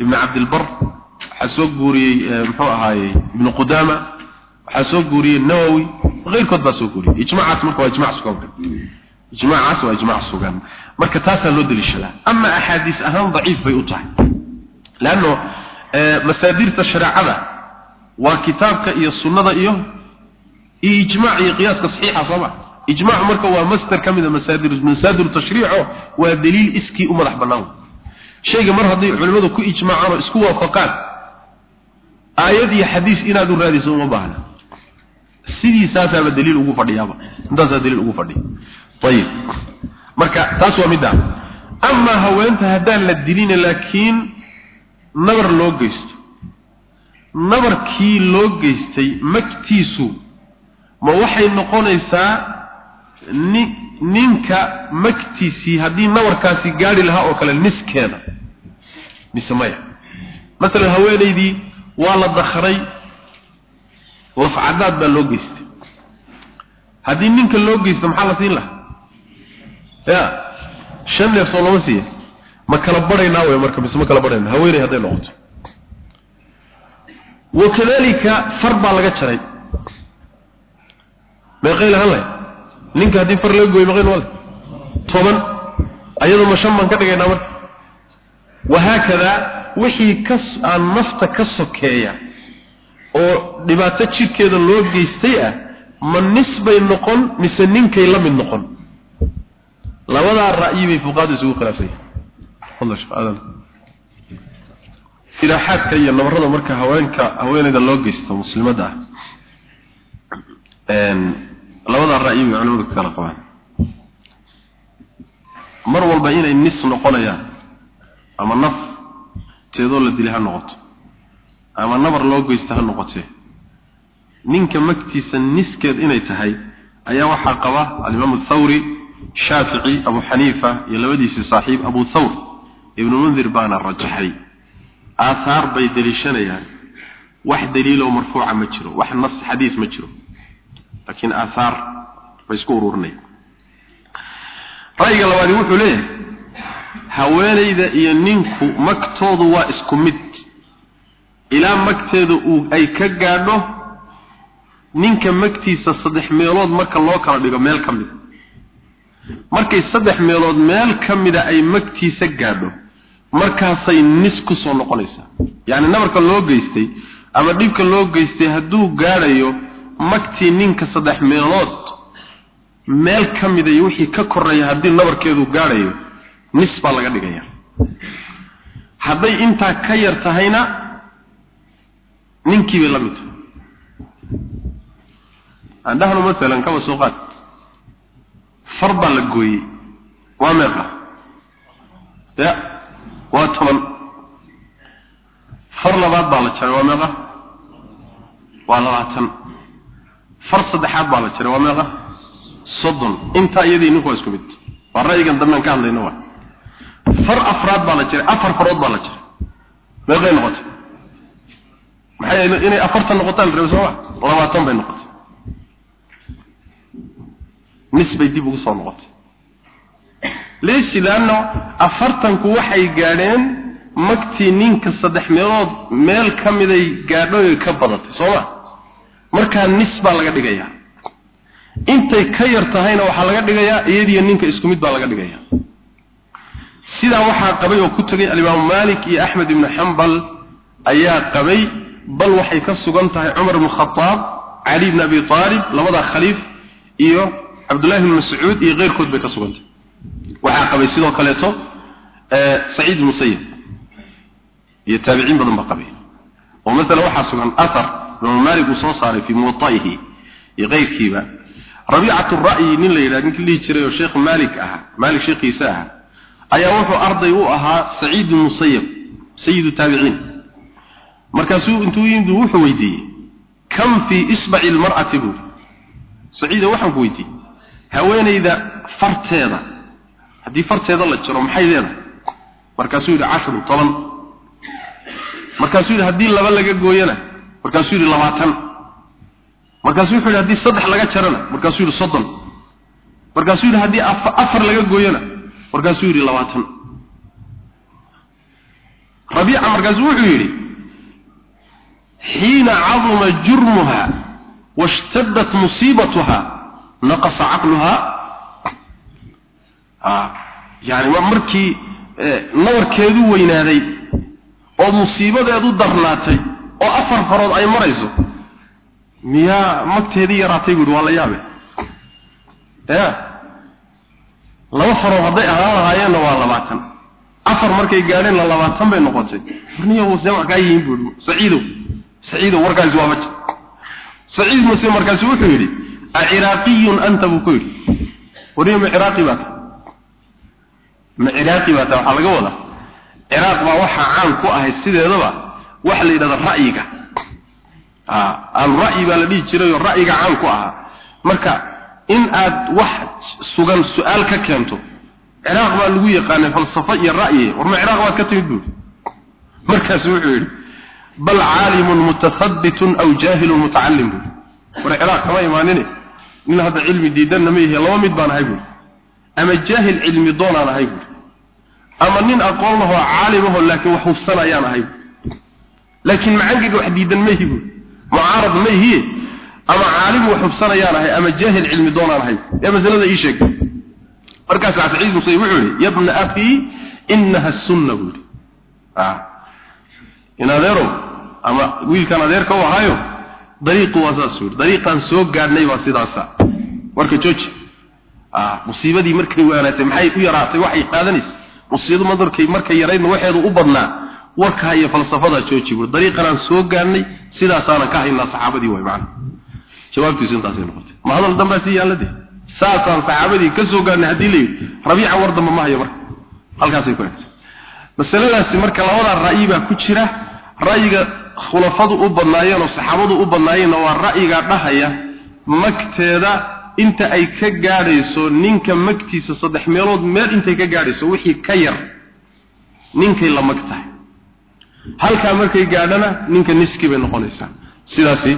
ibnu cabdilbar waxaa soo guuriyey muxuu ahaayey ibnu qudaama waxaa soo guuriyey nawowi keyrkood baa soo guuriyey. Ijmaacaas marka waa ijmac sugan. Ijmaacaas waa ijmac sugan. Marka taasaa loo daliishadaa. Ama axaadiis ahaan daciif bay u tahay. Leanno masaadirta shareecada waa kitaabka iyo sunnada iyo iyo ijmaac iyo qiyaaska saxiixa sooma ijmaac marka waa masdar ka mid a masaadir masaadir tashriico waa daliil iskii u madax bannaan shayga mar hadday culimmadu ku ijmaacaan oo isku waafaqaan aayad iyo xadiis inaad u raadiso uma baahna. Sidiisaasaaba daliil ugu fadhiyaaba. Intaasaa daliil ugu fadhiya. Ayib marka taas waa midda. Amaa haweenta haddaan la dilina laakiin nabar loo geysto. Nabarkii loo geystay magtiisu ma waxay noqonaysaa ni ninka magtiisii haddii nabarkaasi gaadhi lahaa oo kale niskeeda. Mise maya. Masalan haweenaydii waa la dakray lafcadaad baa loo geystay. Haddii ninka loo geysto maxaa la siin lahaa? Ya shan neef soo lama siiya. Ma kala badhaynaa wey marka mise ma kala badhayna haweeney hadday noqoto. Wakadalika far baa laga jaray. Meeqay lahaan lahay ninka haddii far laga gooyo meeqay noqon toban. Ayadoo ma shan baan ka dhigaynaa marka. Wahaakadaa wixii ka aan nafta ka sokeeya oo dhibaato jidhkeeda loo geystay ah ma nisbay noqon mise ninkay la mid noqon? Labadaa ra'yi bay fuqaadu isugu khilaafsan yihiin. Iraaxaadka iyo nabarada marka haweenka haweeneyda loo geysto muslimadda ah labadaa ra'yi bay culimadu ka kala qabaan. Mar walba inay nis noqonayaan ama naf teedoo la dilay ha noqoto. Ama nabar loo geysta ha noqotee. Ninka magtiisa niskeed inay tahay ayaa waxaa qaba alimaam athawri shaafici abu xaniifa iyo labadiisii saaxiib abu thawr ibnu mundir baana rajaxay. Aahaar bay deliishanayaan. Wax daliiloo marfuuca ma jiro. Wax nas xadiis ma jiro. Laakiin aahaar bay isku ururinayaan. Ra'yiga labaadi wuxuu leeyahay haweenayda iyo ninku magtoodu waa isku mid. Ilaa magteeda uu ay ka gaadho ninka magtiisa saddex meelood marka loo kala dhigo meel ka mida markay saddex meelood meel ka mida ay magtiisa gaadho markaasay nis ku soo noqonaysaa. Yacni nabarka loo geystay ama dhibka loo geystay hadduu gaadhayo magtii ninka saddex meelood meel ka mida iyo wixii ka korreeya haddii nabarkeedu gaadhayo nis baa laga dhigaya hadday intaa ka yar tahayna ninkii bay la mid tahay. Andhahnu maalan kaba soo qaad. Far baa la gooyey. Waa meeqa ya waa toban. Far labaad baa la jaray. Waa meeqa waa labaatan. Far saddexaad baa la jaray. Waa meeqa soddon. Intaa iyadii ninku waa isku mid. Waa ra'yigan dambean ka hadlayno waa far afraad baa la jaray afar farood baa la jaray meeqay noqotay. Maxay inay afartan noqotaan rabo sooma labaatan bay noqotay. Nis bay dib ugu soo noqotay. Leeshi laanno afartanku waxay gaadheen magtii ninka saddex meelood meel ka miday gaadhoy ka badatay sooma markaa nis baa laga dhigayaa. Intay ka yar tahayna waxaa laga dhigayaa iyadiyo ninka isku mid baa laga dhigayaa sidaa waxaa qabay oo ku tegay alimaamu maalik iyo axmed ibnu xambal ayaa qabay bal waxay ka sugan tahay cumar ibnu khadaab cali ibn abi aalib labadaa khaliif iyo cabdullahi ibn mascuud iyo keyrkood bay ka sugan tahay. Waxaa qabay sidoo kaleeto saciid musayib iyo taabiciin badan baa qabay. Oo masalan waxaa sugan athar imaamu maalik uu soo saaray fii muwata'ihi iyo keyrkiiba. Rabiicatu ra'yi nin la yidhaha ninkii dhihi jiray oo sheekh maalik ahaa maalik sheekhiisa ahaa ayaa wuxuu arday u ahaa saciid musayib sayidu taabiciin markaasuu intuu yimid wuxuu weydiiyey kam fii isbaci almar'ati buu? Saciida waxaan ku weydiiyey haweenayda farteeda haddii farteeda la jiro maxay leedahay? Markaasuu yidhi cashru toban. Markaasuu yidhi haddii laba laga gooyana. Markaasuu yidhi labaatan. Markaasuu wuxuu yidhi haddii saddex laga jarana. Markaasuu yidhi soddon. Markaasuu yidhi haddii afar laga gooyana markaasuu yidhi labaatan. Rabiica markaasuu wuxuu yidhi xiina caduma jurmuha washtadat musiibatuha naqasa caqluha. Yani waa markii nabarkeedu weynaaday oo musiibadeedu darnaatay oo afar farood ay marayso miyaa magteedii yaraatay buuhi waa la yaabe ya laba farood hadday ahaan lahaayeenna waa labaatan. Afar markay gaadheenna labaatan bay noqotay. Warniyo see wax kaa yihiin buuhi saciidow saciidow warkaasi waa maja saciid muse markaasu wuxuu yidhi aciraaqiyun anta buu ku yidhi. Warniyo ma ciraaqi baa ta ma waxaa laga wadaa. Ciraaq baa waxaa caan ku ahayd sideedaba waxa la yidhahda ra'yiga. Alra'yi baa la dhihi jiray oo ra'yiga caan ku ahaa. Marka in aad wax sugan su'aal ka keento ciraaq baa lagu yaqaanay falsafo iyo ra'yi. War ma ciraaq baad ka timid buuri markaasu wuxuu yidhi bal caalimun mutahabbitun aw jaahilun mutacallim. Buuri war ciraaq kama imaanine? Nin hadda cilmi diidanna ma yahe laba mid baan ahay buuri ama jaahil cilmi doonaan ahay buuri ama nin aqoon lahoo caalim ahoo laakiin wax hufsanayaan ahay laakiin macangiga wax diidan ma yihi buuri mucaarad ma yihiye ama caalim wax hubsanayaan ahay ama jaahil cilmi doonaan ahay. Ee masalada ii sheeg. Markaas saciid musay wuxuu yidhi yabna akhi innaha sunna buu yidhi. In adeerow ama wiilkan adeerka u ahaayo dariiqu waa saas yidhi. Dariiqaan soo gaadhnay waa sidaasa warka jooji. Musiibadii markay waanaatay maxay u yaraatay waxay qaadanaysa musiibadu markay markay yaraydna waxeedu u badnaa. Warkaa iyo falsafada jooji dariiqan soo gaarnay sidaasaana ka haynaa saxaabadii way macna jawaabtiisu intaasay noqotay ma hadal dambaa si yaalla de saasaan saxaabadii ka soo haddii la yidhi rabiica war damba ma hayo marka. Halkaasay ku egtay masaladaasi marka labadaa ra'yi baa ku jira. Ra'yiga khulafadu u badnaayeen oo saxaabadu u badnaayeenna waa ra'yigaa dhahaya magteeda inta ay ka gaadhayso ninka magtiisa saddex meelood meel intay ka gaadhayso wixii ka yar ninkay la mag halkaa markay gaadhana ninka niski bay noqonaysaa sidaasi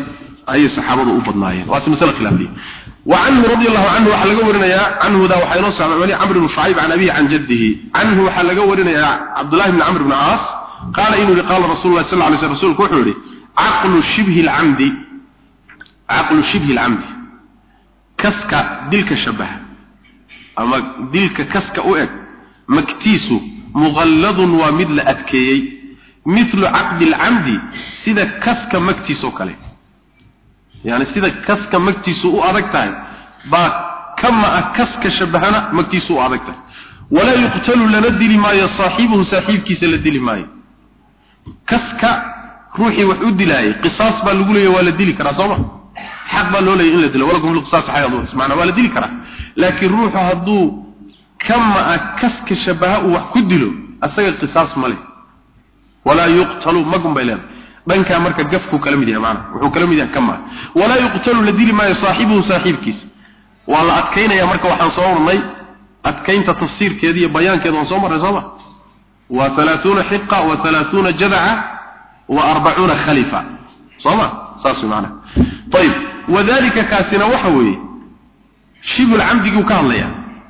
ayay saxaabadu u badnaayeen waa masale khilaafiya وعنه رضي الله عنه waxa laga warinaya عنه da waxa inoo saameeyay Amr ibn Shu'ayb an Abi an jaddihi عنه waxa laga warinaya Abdullah ibn Amr ibn Aas qala inuu qala Rasulullah sallallahu alayhi wasallam rasuulku wuxuu yiri aqlu shibhi al-amdi aqlu shibhi al-amdi kaska dilka shabaha ama dilka kaska u eg maktiisu mughalladun wa mid la adkeeyay mithlu aqd al-amdi sida kaska maktiisu kale. Yani sida kaska magtiisu u adag tahay baa kama ah kaska shabahana magtiisu u adag tahay. Walaa yuqtalu lana dili maayo saaxiibuhu saaxiibkiisa la dili maayo. Kaska ruuxii wax u dilaayay qisaas baa lagu leeyahay waa la dili karaa sooma xaq baa loo leeyahay in la dilo. Walakum fil qisaas xayadu ismaana waa la dili karaa. Laakiin ruuxu hadduu kama ah kaska shabaha uu wax ku dilo asaga qisaas ma leh walaa yuqtalu magun bay leedahay dhankaa marka gafkuu kala mid yahay maanaa wuxuu kala mid yahay kama walaa yuqtalu la dili maayo saaxibuhu saaxiibkiisa waa la adkaynaya marka waxaan soo marnay adkaynta tafsiirkeeda iyo bayaankeeda waan soo marnay sooma waa alaauuna xiqa wa alaauuna jadaca wa arbacuuna khalifa sooma saas maana. Ayib wadalika kaasina waxa weeye shibul camdiguu ka hadlaya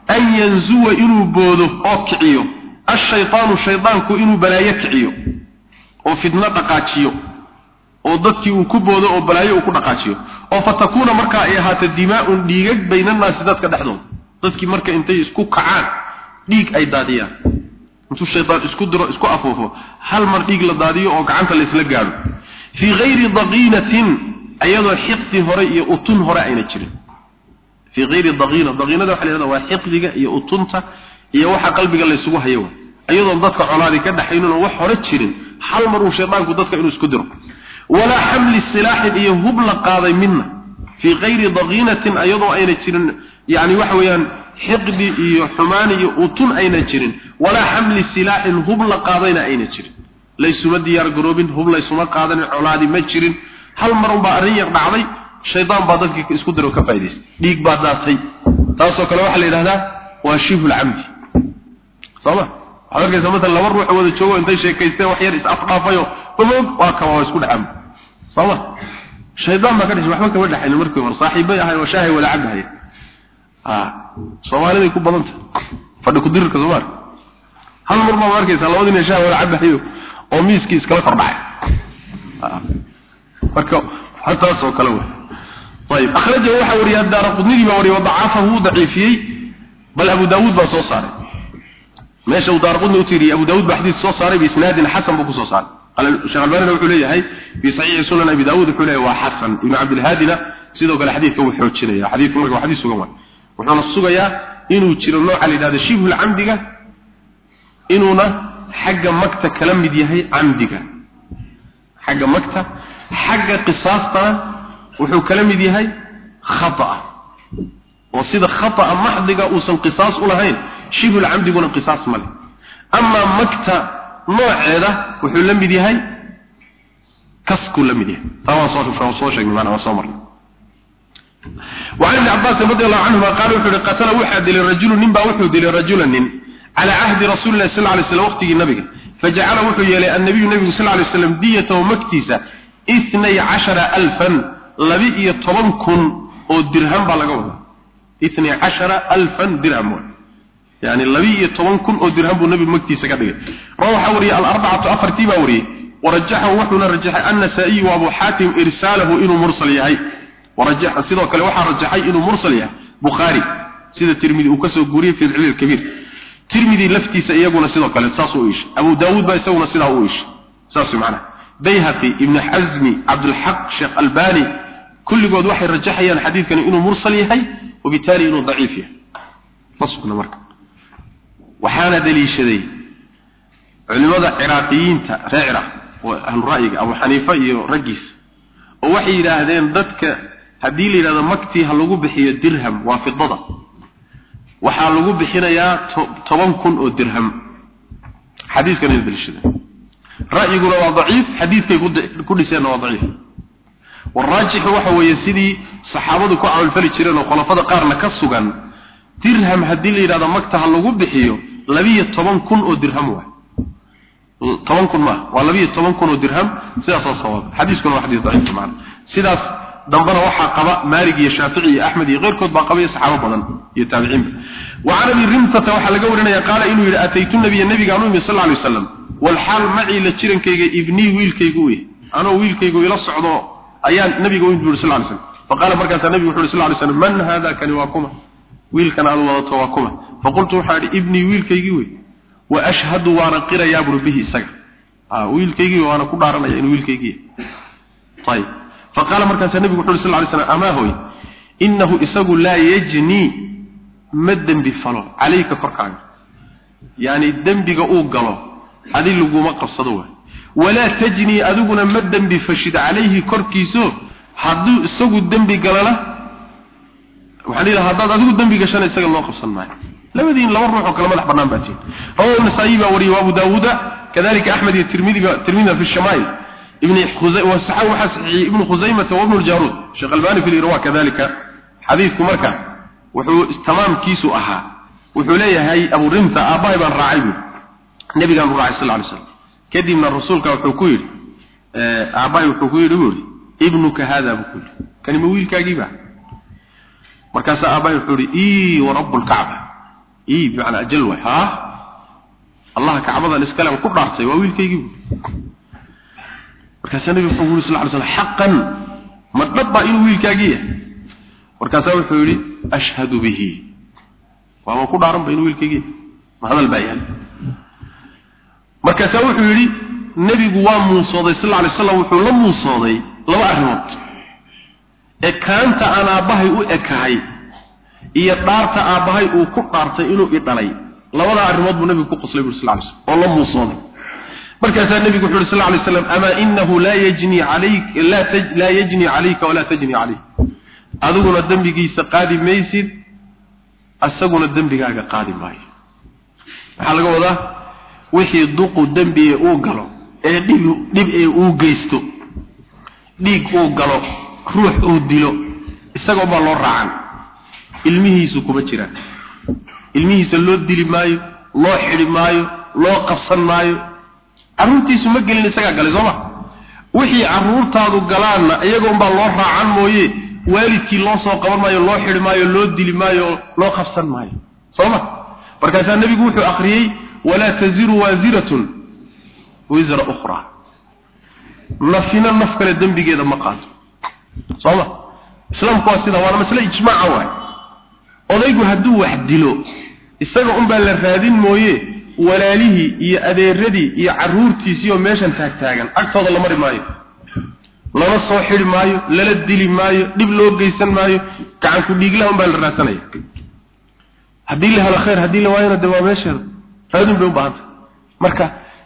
an yanzuwa inuu boodo oo kiciyo. Ashayaanu shayaanku inuu balaayo kiciyo oo fidna dhaqaajiyo oo dadkii uu ku boodo oo balaayo uu ku dhaqaajiyo oo fatakuna marka ay ahaato dimaa'un dhiigag baynanaasi dadka dhexdooda. Dadkii marka intay isku kacaan dhiig ay daadiyaan. Intuu shaytaan isku diro isku afuufo hal mar dhiig la daadiyo oo gacanta la isla fii gayri daqiinatin ayadoo xiqdi hore iyo utun hore ayna jirin. Fii gayri daqiina daqiinada waxa la yidhahdaa waa xiqdiga iyo utunta iyo waxa qalbiga la isugu hayo iyadoon dadka colaadi ka dhaxaynuna wax hore jirin hal mar uu shaydaanku dadka inuu isku diro. Wala hamli silaah iyo hub la qaaday minna fi ghayri daghinatin ayadoo ayna jirin yaani waxa weeyaan xiqdi iyo xumaan iyo utun ayna jirin. Wala hamli silaah hub la qaadayna ayna jirin. Laysuma diyaar garoobin hub laysuma qaadan colaadi ma jirin. Hal mar baa arrin yar dhacday shaydaan baa dadka isku diro ka faa'iideys dhiig baa daatay. Taasoo kale waxa la yiraahdaa waa shibul amdi sabab halkaas mesela laba ruux wada joogo intay sheekaysteen wax yar is afdhaafayo bamog waa ka waa isku dhaxam sama shaydaan baa ka dhashay waxba kama dhaxayn markii hore saaxiibay ahay oo shaahay wala cabahay ah Soomaalida ku badanta fadhi ku dirka Soomaal hal mar ma arkaysa labadina shaahay wala cabahay oo miiskii iskala fardhacay marka hatta soo kala waa طيب اخرجه waxa wariya daarqudni baa wariya wadaafahu daciifiyay bal abu daawud baa soo saaray meesha uu daarqudni u tiri abu daawud baa xadiis soo saaray bi isnaadin hasan buu ku soo saaray. Shaykh albani wuxuu leeyahay bi sahih sunan abi daawud wuxuu leeyahay waa hasan ibn abd alhadina sidoo kale xadiiska uu xoojinaya xadiisku marka xadiis sugan waa wuxuuna sugayaa inuu jiro nooca la yiraahdo shibhul amdiga inuuna xagga magta kala mid yahay amdiga xagga magta xagga qisaasta wuxuu kala mid yahay khata oo sida khata maxdiga uusan qisaas u lahayn shibul amdiguna qisaas male ama makta nooceeda wuxuu la mid yahay kasku la mid yahay tawa soo soo sheegnay macna soo marnay وعن ابن عباس رضي الله عنهما قال وحده قتل واحد للرجل نبا وحده للرجل على عهد رسول الله صلى الله عليه وسلم وقت النبي فجعل وحده يلي النبي النبي صلى الله عليه وسلم ديته ومكتيسه 12000 لبي طبن كن او درهم با لغا ودا 12000 درهم يعني لبي طبن كن او درهم بو النبي مكتيسه كدغ روح وري الاربعه افرتي با وري ورجحه وحنا رجح ان سائي وابو حاتم ارساله انه مرسل يحيى ورجح سيده كله waxa rajaxay inuu mursal yahay bukhari sida tirmidhi uu kasoo guuriyay fi al kabir tirmidhi laftiisa iyaguna sidoo kale saas uu ish abu daawud ba isaguna sida uu ish saas macna bayhaqi ibn hazmi abd al-haq sheikh albani kulligood waxay rajaxayaan xadiidkan inuu mursal yahay وبالتالي inuu dhaif yahay fasqna marka waxaana daliishaday culimada iraaqiyiinta reera oo ahl ra'yiga abu xaniifa iyo ragiis oo waxay yiraahdeen dadka haddii la yiraahdo makti ha lagu bixiyo dirham waa fidada waxa lagu bixinayaa 10000 oo dirham. Xadiiskan in bilshada ra'yiguna waa daciif xadiidkay ku dhiseenna waa daciif. Waraajixu waxa weeye sidii saxaabadu ku camalfali jireen oo khulafada qaarna ka sugan dirham haddii la yidhahdo magtaha lagu bixiyo labiyo toban kun oo dirham waay. Toban kun maaha waa labiyo toban kun oo dirham sidaasoo sawaab xadiiskuna waa xadiis daciif macna sidaas dambana waxaa qaba maalig iyo shaafici iyo axmed iyo keyrkood baa qabaya saxaabo badan iyo taabiciinba wa can abi rimtata waxaa laga warinaya qaala inuu yidhi ataytu nabiya nabigaan u imi sal alay wasalam walxaal macii la jirankayga ibnii wiilkaygu u yahy anoo wiilkaygu ila socdo ayaa nabiga u yidhi sal lay slam faqaala markaasaa nabigu wuxu yhi sal lay slam man hada kani waa kuma? Wiilkan aad wadato waa kuma faqultu waxaa idhi ibnii wiilkaygii wey. Wa ashhadu waana qirayaa buri bihi isaga. Wiilkaygii waana ku dhaaranaya inuu wiilkaygii ayib faqaala markaasaa nabigu wuxu yhi sal lay slam amaa hoy innahu isagu laa yajnii ma dembi falo calayka korkaaga. Yacni dembiga uu galo adi laguma qabsado waay. Walaa tajnii adiguna ma dembi fashid calayhi korkiiso hadduu isagu dembi galana waxaan ilaha haddaad adigu dembi gashana isaga loo qabsan maayo labadiin laba ruux oo kale madax bannaan baa jira. Rawahu nasaa'i baa wariyay abu daawuuda kadalika axmed iyo tirmidiga tirmidina fi shamaa'il. Ibn khuzay wa waxa saxiix ibn khuzaymah wa ibn al-jarud albani fi al-irwa kadalika xadiidku marka wuxuu tamaamkiisu ahaa wuxuu leeyahay abu rimta baan raacay buu nabigaan u raacay sallallahu alayhi wasallam kadibna rasuulka wuxuu ku yidhi aabahay wuxuu ku buu ibnuka hada buu ku yidhi. Kani ma wiilkaagii baa? Markaas aabahay wuxuu yidhi ii wa rabbul kacba ii bimacnaa ajal waay haa? Allah kacbadan iskale aan ku dhaartay waa wiilkaygii markaasaa nabigu wuxuu yidhi sallallahu alayhi wasallam xaqan ma dhabba inuu wiilkaagii yahay? Markaasaa wuxuu yidhi ashhadu bihi. Waa ma ku dhaaran ba inuu wiilkaygii yahay. Ma baa yahay. Markaasaa wuxuu yidhi nebigu waa muusooday sal alay slam wuxuu la muusooday laba arrimood. Ekaanta aan aabbahay u ekahay iyo dhaarta aabbahay uu ku dhaartay inuu i dhalay. Labadaa arrimood buu nebigu ku qoslay buri sal oo la muusooday markaasaa nebigu wuxu uhi sal lay slam amaa inahu laa yajni alayk laa yajni calayka walaa tajni calayh adiguna dembigiisa qaadi maysid isaguna dembigaaga qaadi maayo. Maxaa laga wadaa wixii duqu dembiye uu galo ee dhib dhib ee uu geysto dhiig uu galo ruux uu dilo isagoo baa loo raacan ilmihiisu kuma jiraan ilmihiisa loo dili maayo loo xidhi maayo loo qabsan maayo. Carruurtiisu ma gelin isagaa galay sooma wixii carruurtaadu galaanna iyagoonbaa loo raacan mooye waalidkii loo soo qaban maayo loo xidhi maayo loo dili maayo loo qabsan maayo. Sooma markaasaa nebigu wuxuu akhriyey walaa taziru waasiratun wisra ukhraa. Nafina naf kale dembigeeda ma qaado sooma islaamku waa sida waana masle ijmaaca waay odaygu hadduu wax dilo isaga unbaa la raadin mooye walaalihii iyo adeeradii iyo carruurtiisii oo meeshan taagtaagan agtooda la mari maayo. Lama soo xidhi maayo lala dili maayo dhib loo geysan maayo gacanku dhiiglaha unbaa la raadsanaya. Haddii la helo khayr haddii la waayona de waa meesheeda raadin bay u baahanta marka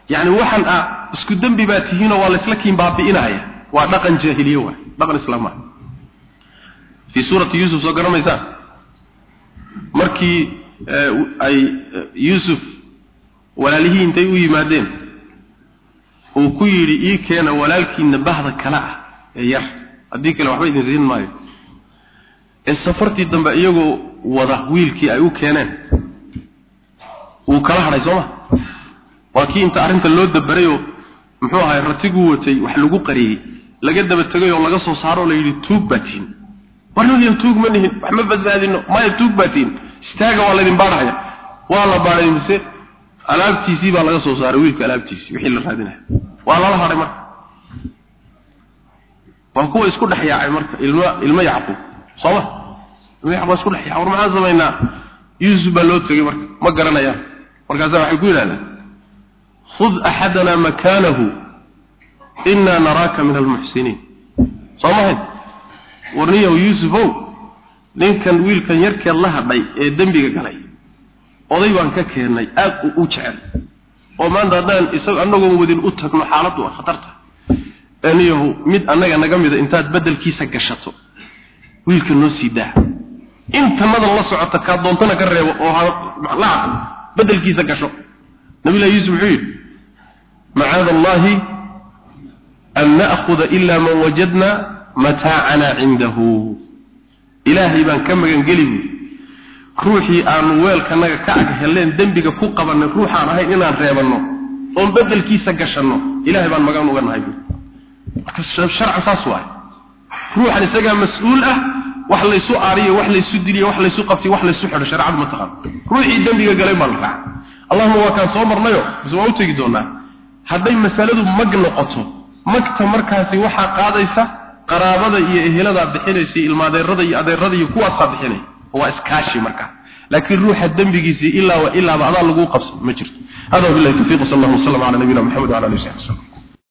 yani waxaan ah isku dembi baa tihiinoo waa laysla kiin baabi'inaya. Waa dhaqan jaahiliye waay. Dhaqan islaam fii suurati yuusuf soo garanaysaan markii ay yuusuf walaalihii intay u yimaadeen uu ku yidhi ii keena walaalkiina bahda kale ah ee yar. Haddii kale waxba idin siin maayo. Ee safartii dambe iyagoo wada wiilkii ay u keeneen wuu kala hadhay sooma waa kii inta arrinta loo dabarayoo muxuu ahay ratiguu watay wax lagu qariyey laga daba tegay oo laga soo saaro oo la yidhi tuug baa tihin. Warnadiyo tuug ma nihin wax ma badbaadino maya tuug baa tihin istaaga waa laydin baadhaya. Waa la baadhay mise alaabtiisii baa laga soo saaray wiilka alaabtiisii wixii la raadinaya. Waa lala hadhay marka. Waa kuwa isku dhex yaacay marka ilmo ilmo yacquub. Sooma ilmo yacquub isku dhex yaacay. War maxaan samaynaa? Yuusuf baa loo tegey marka. Ma garanayaan markaasaa waxay ku yidhahdeen khud axadana makaanahu inaa naraaka min almuxsiniin soo mahayn warniyahu yuusufow ninkan wiilkan yarkeed la hadhay ee dembiga galay oday baan ka keennay aada u jecel. Oo maanta haddaan isaga annagoon wadin u tagno xaaladdu waa khatarta. Aniyahu mid annaga naga mida intaad beddelkiisa gashato wiilka noo sii daa. Intanadan la socota kaa doontana ka reebo oo la beddelkiisa gasho. Nabillahi yuusuf wuxuu yidhi macaada allahi an na'khuda ila man wajadna mataacana cindahu ilaahay baan ka magangeli buuri ruuxii aanu weelkanaga ka ag helleen dembiga ku qabanay ruuxaan ahayn inaan reebanno oon bedelkiisa gashanno ilahay baan magan uga nahay. Buuri marka sharcan saas waay. Ruuxan isagaa mas'uul ah wax laysu aariyo wax laysu diliyo wax laysu qabtiyo wax laysu xidho shareecadu ma taqaan ruuxii dembiga galay baa la raaca allahuma waa kaan soo marnayo bas waa u tegi doonaa. Hadday masaladu mag noqoto magta markaasi waxaa qaadaysa qaraabada iyo eheladaa bixinaysa ilmaadeerada iyo adeerada iyo kuwaasaa bixinaya waa iskaashi markaa laakiin ruuxa dembigiisii ilaa wa ilaaba adaa lagu qabsan ma jirto. Hada billahi tawfiiq sallallahu alaihi wa ala nabiyina muhammad wa ala alihi wa sahbihi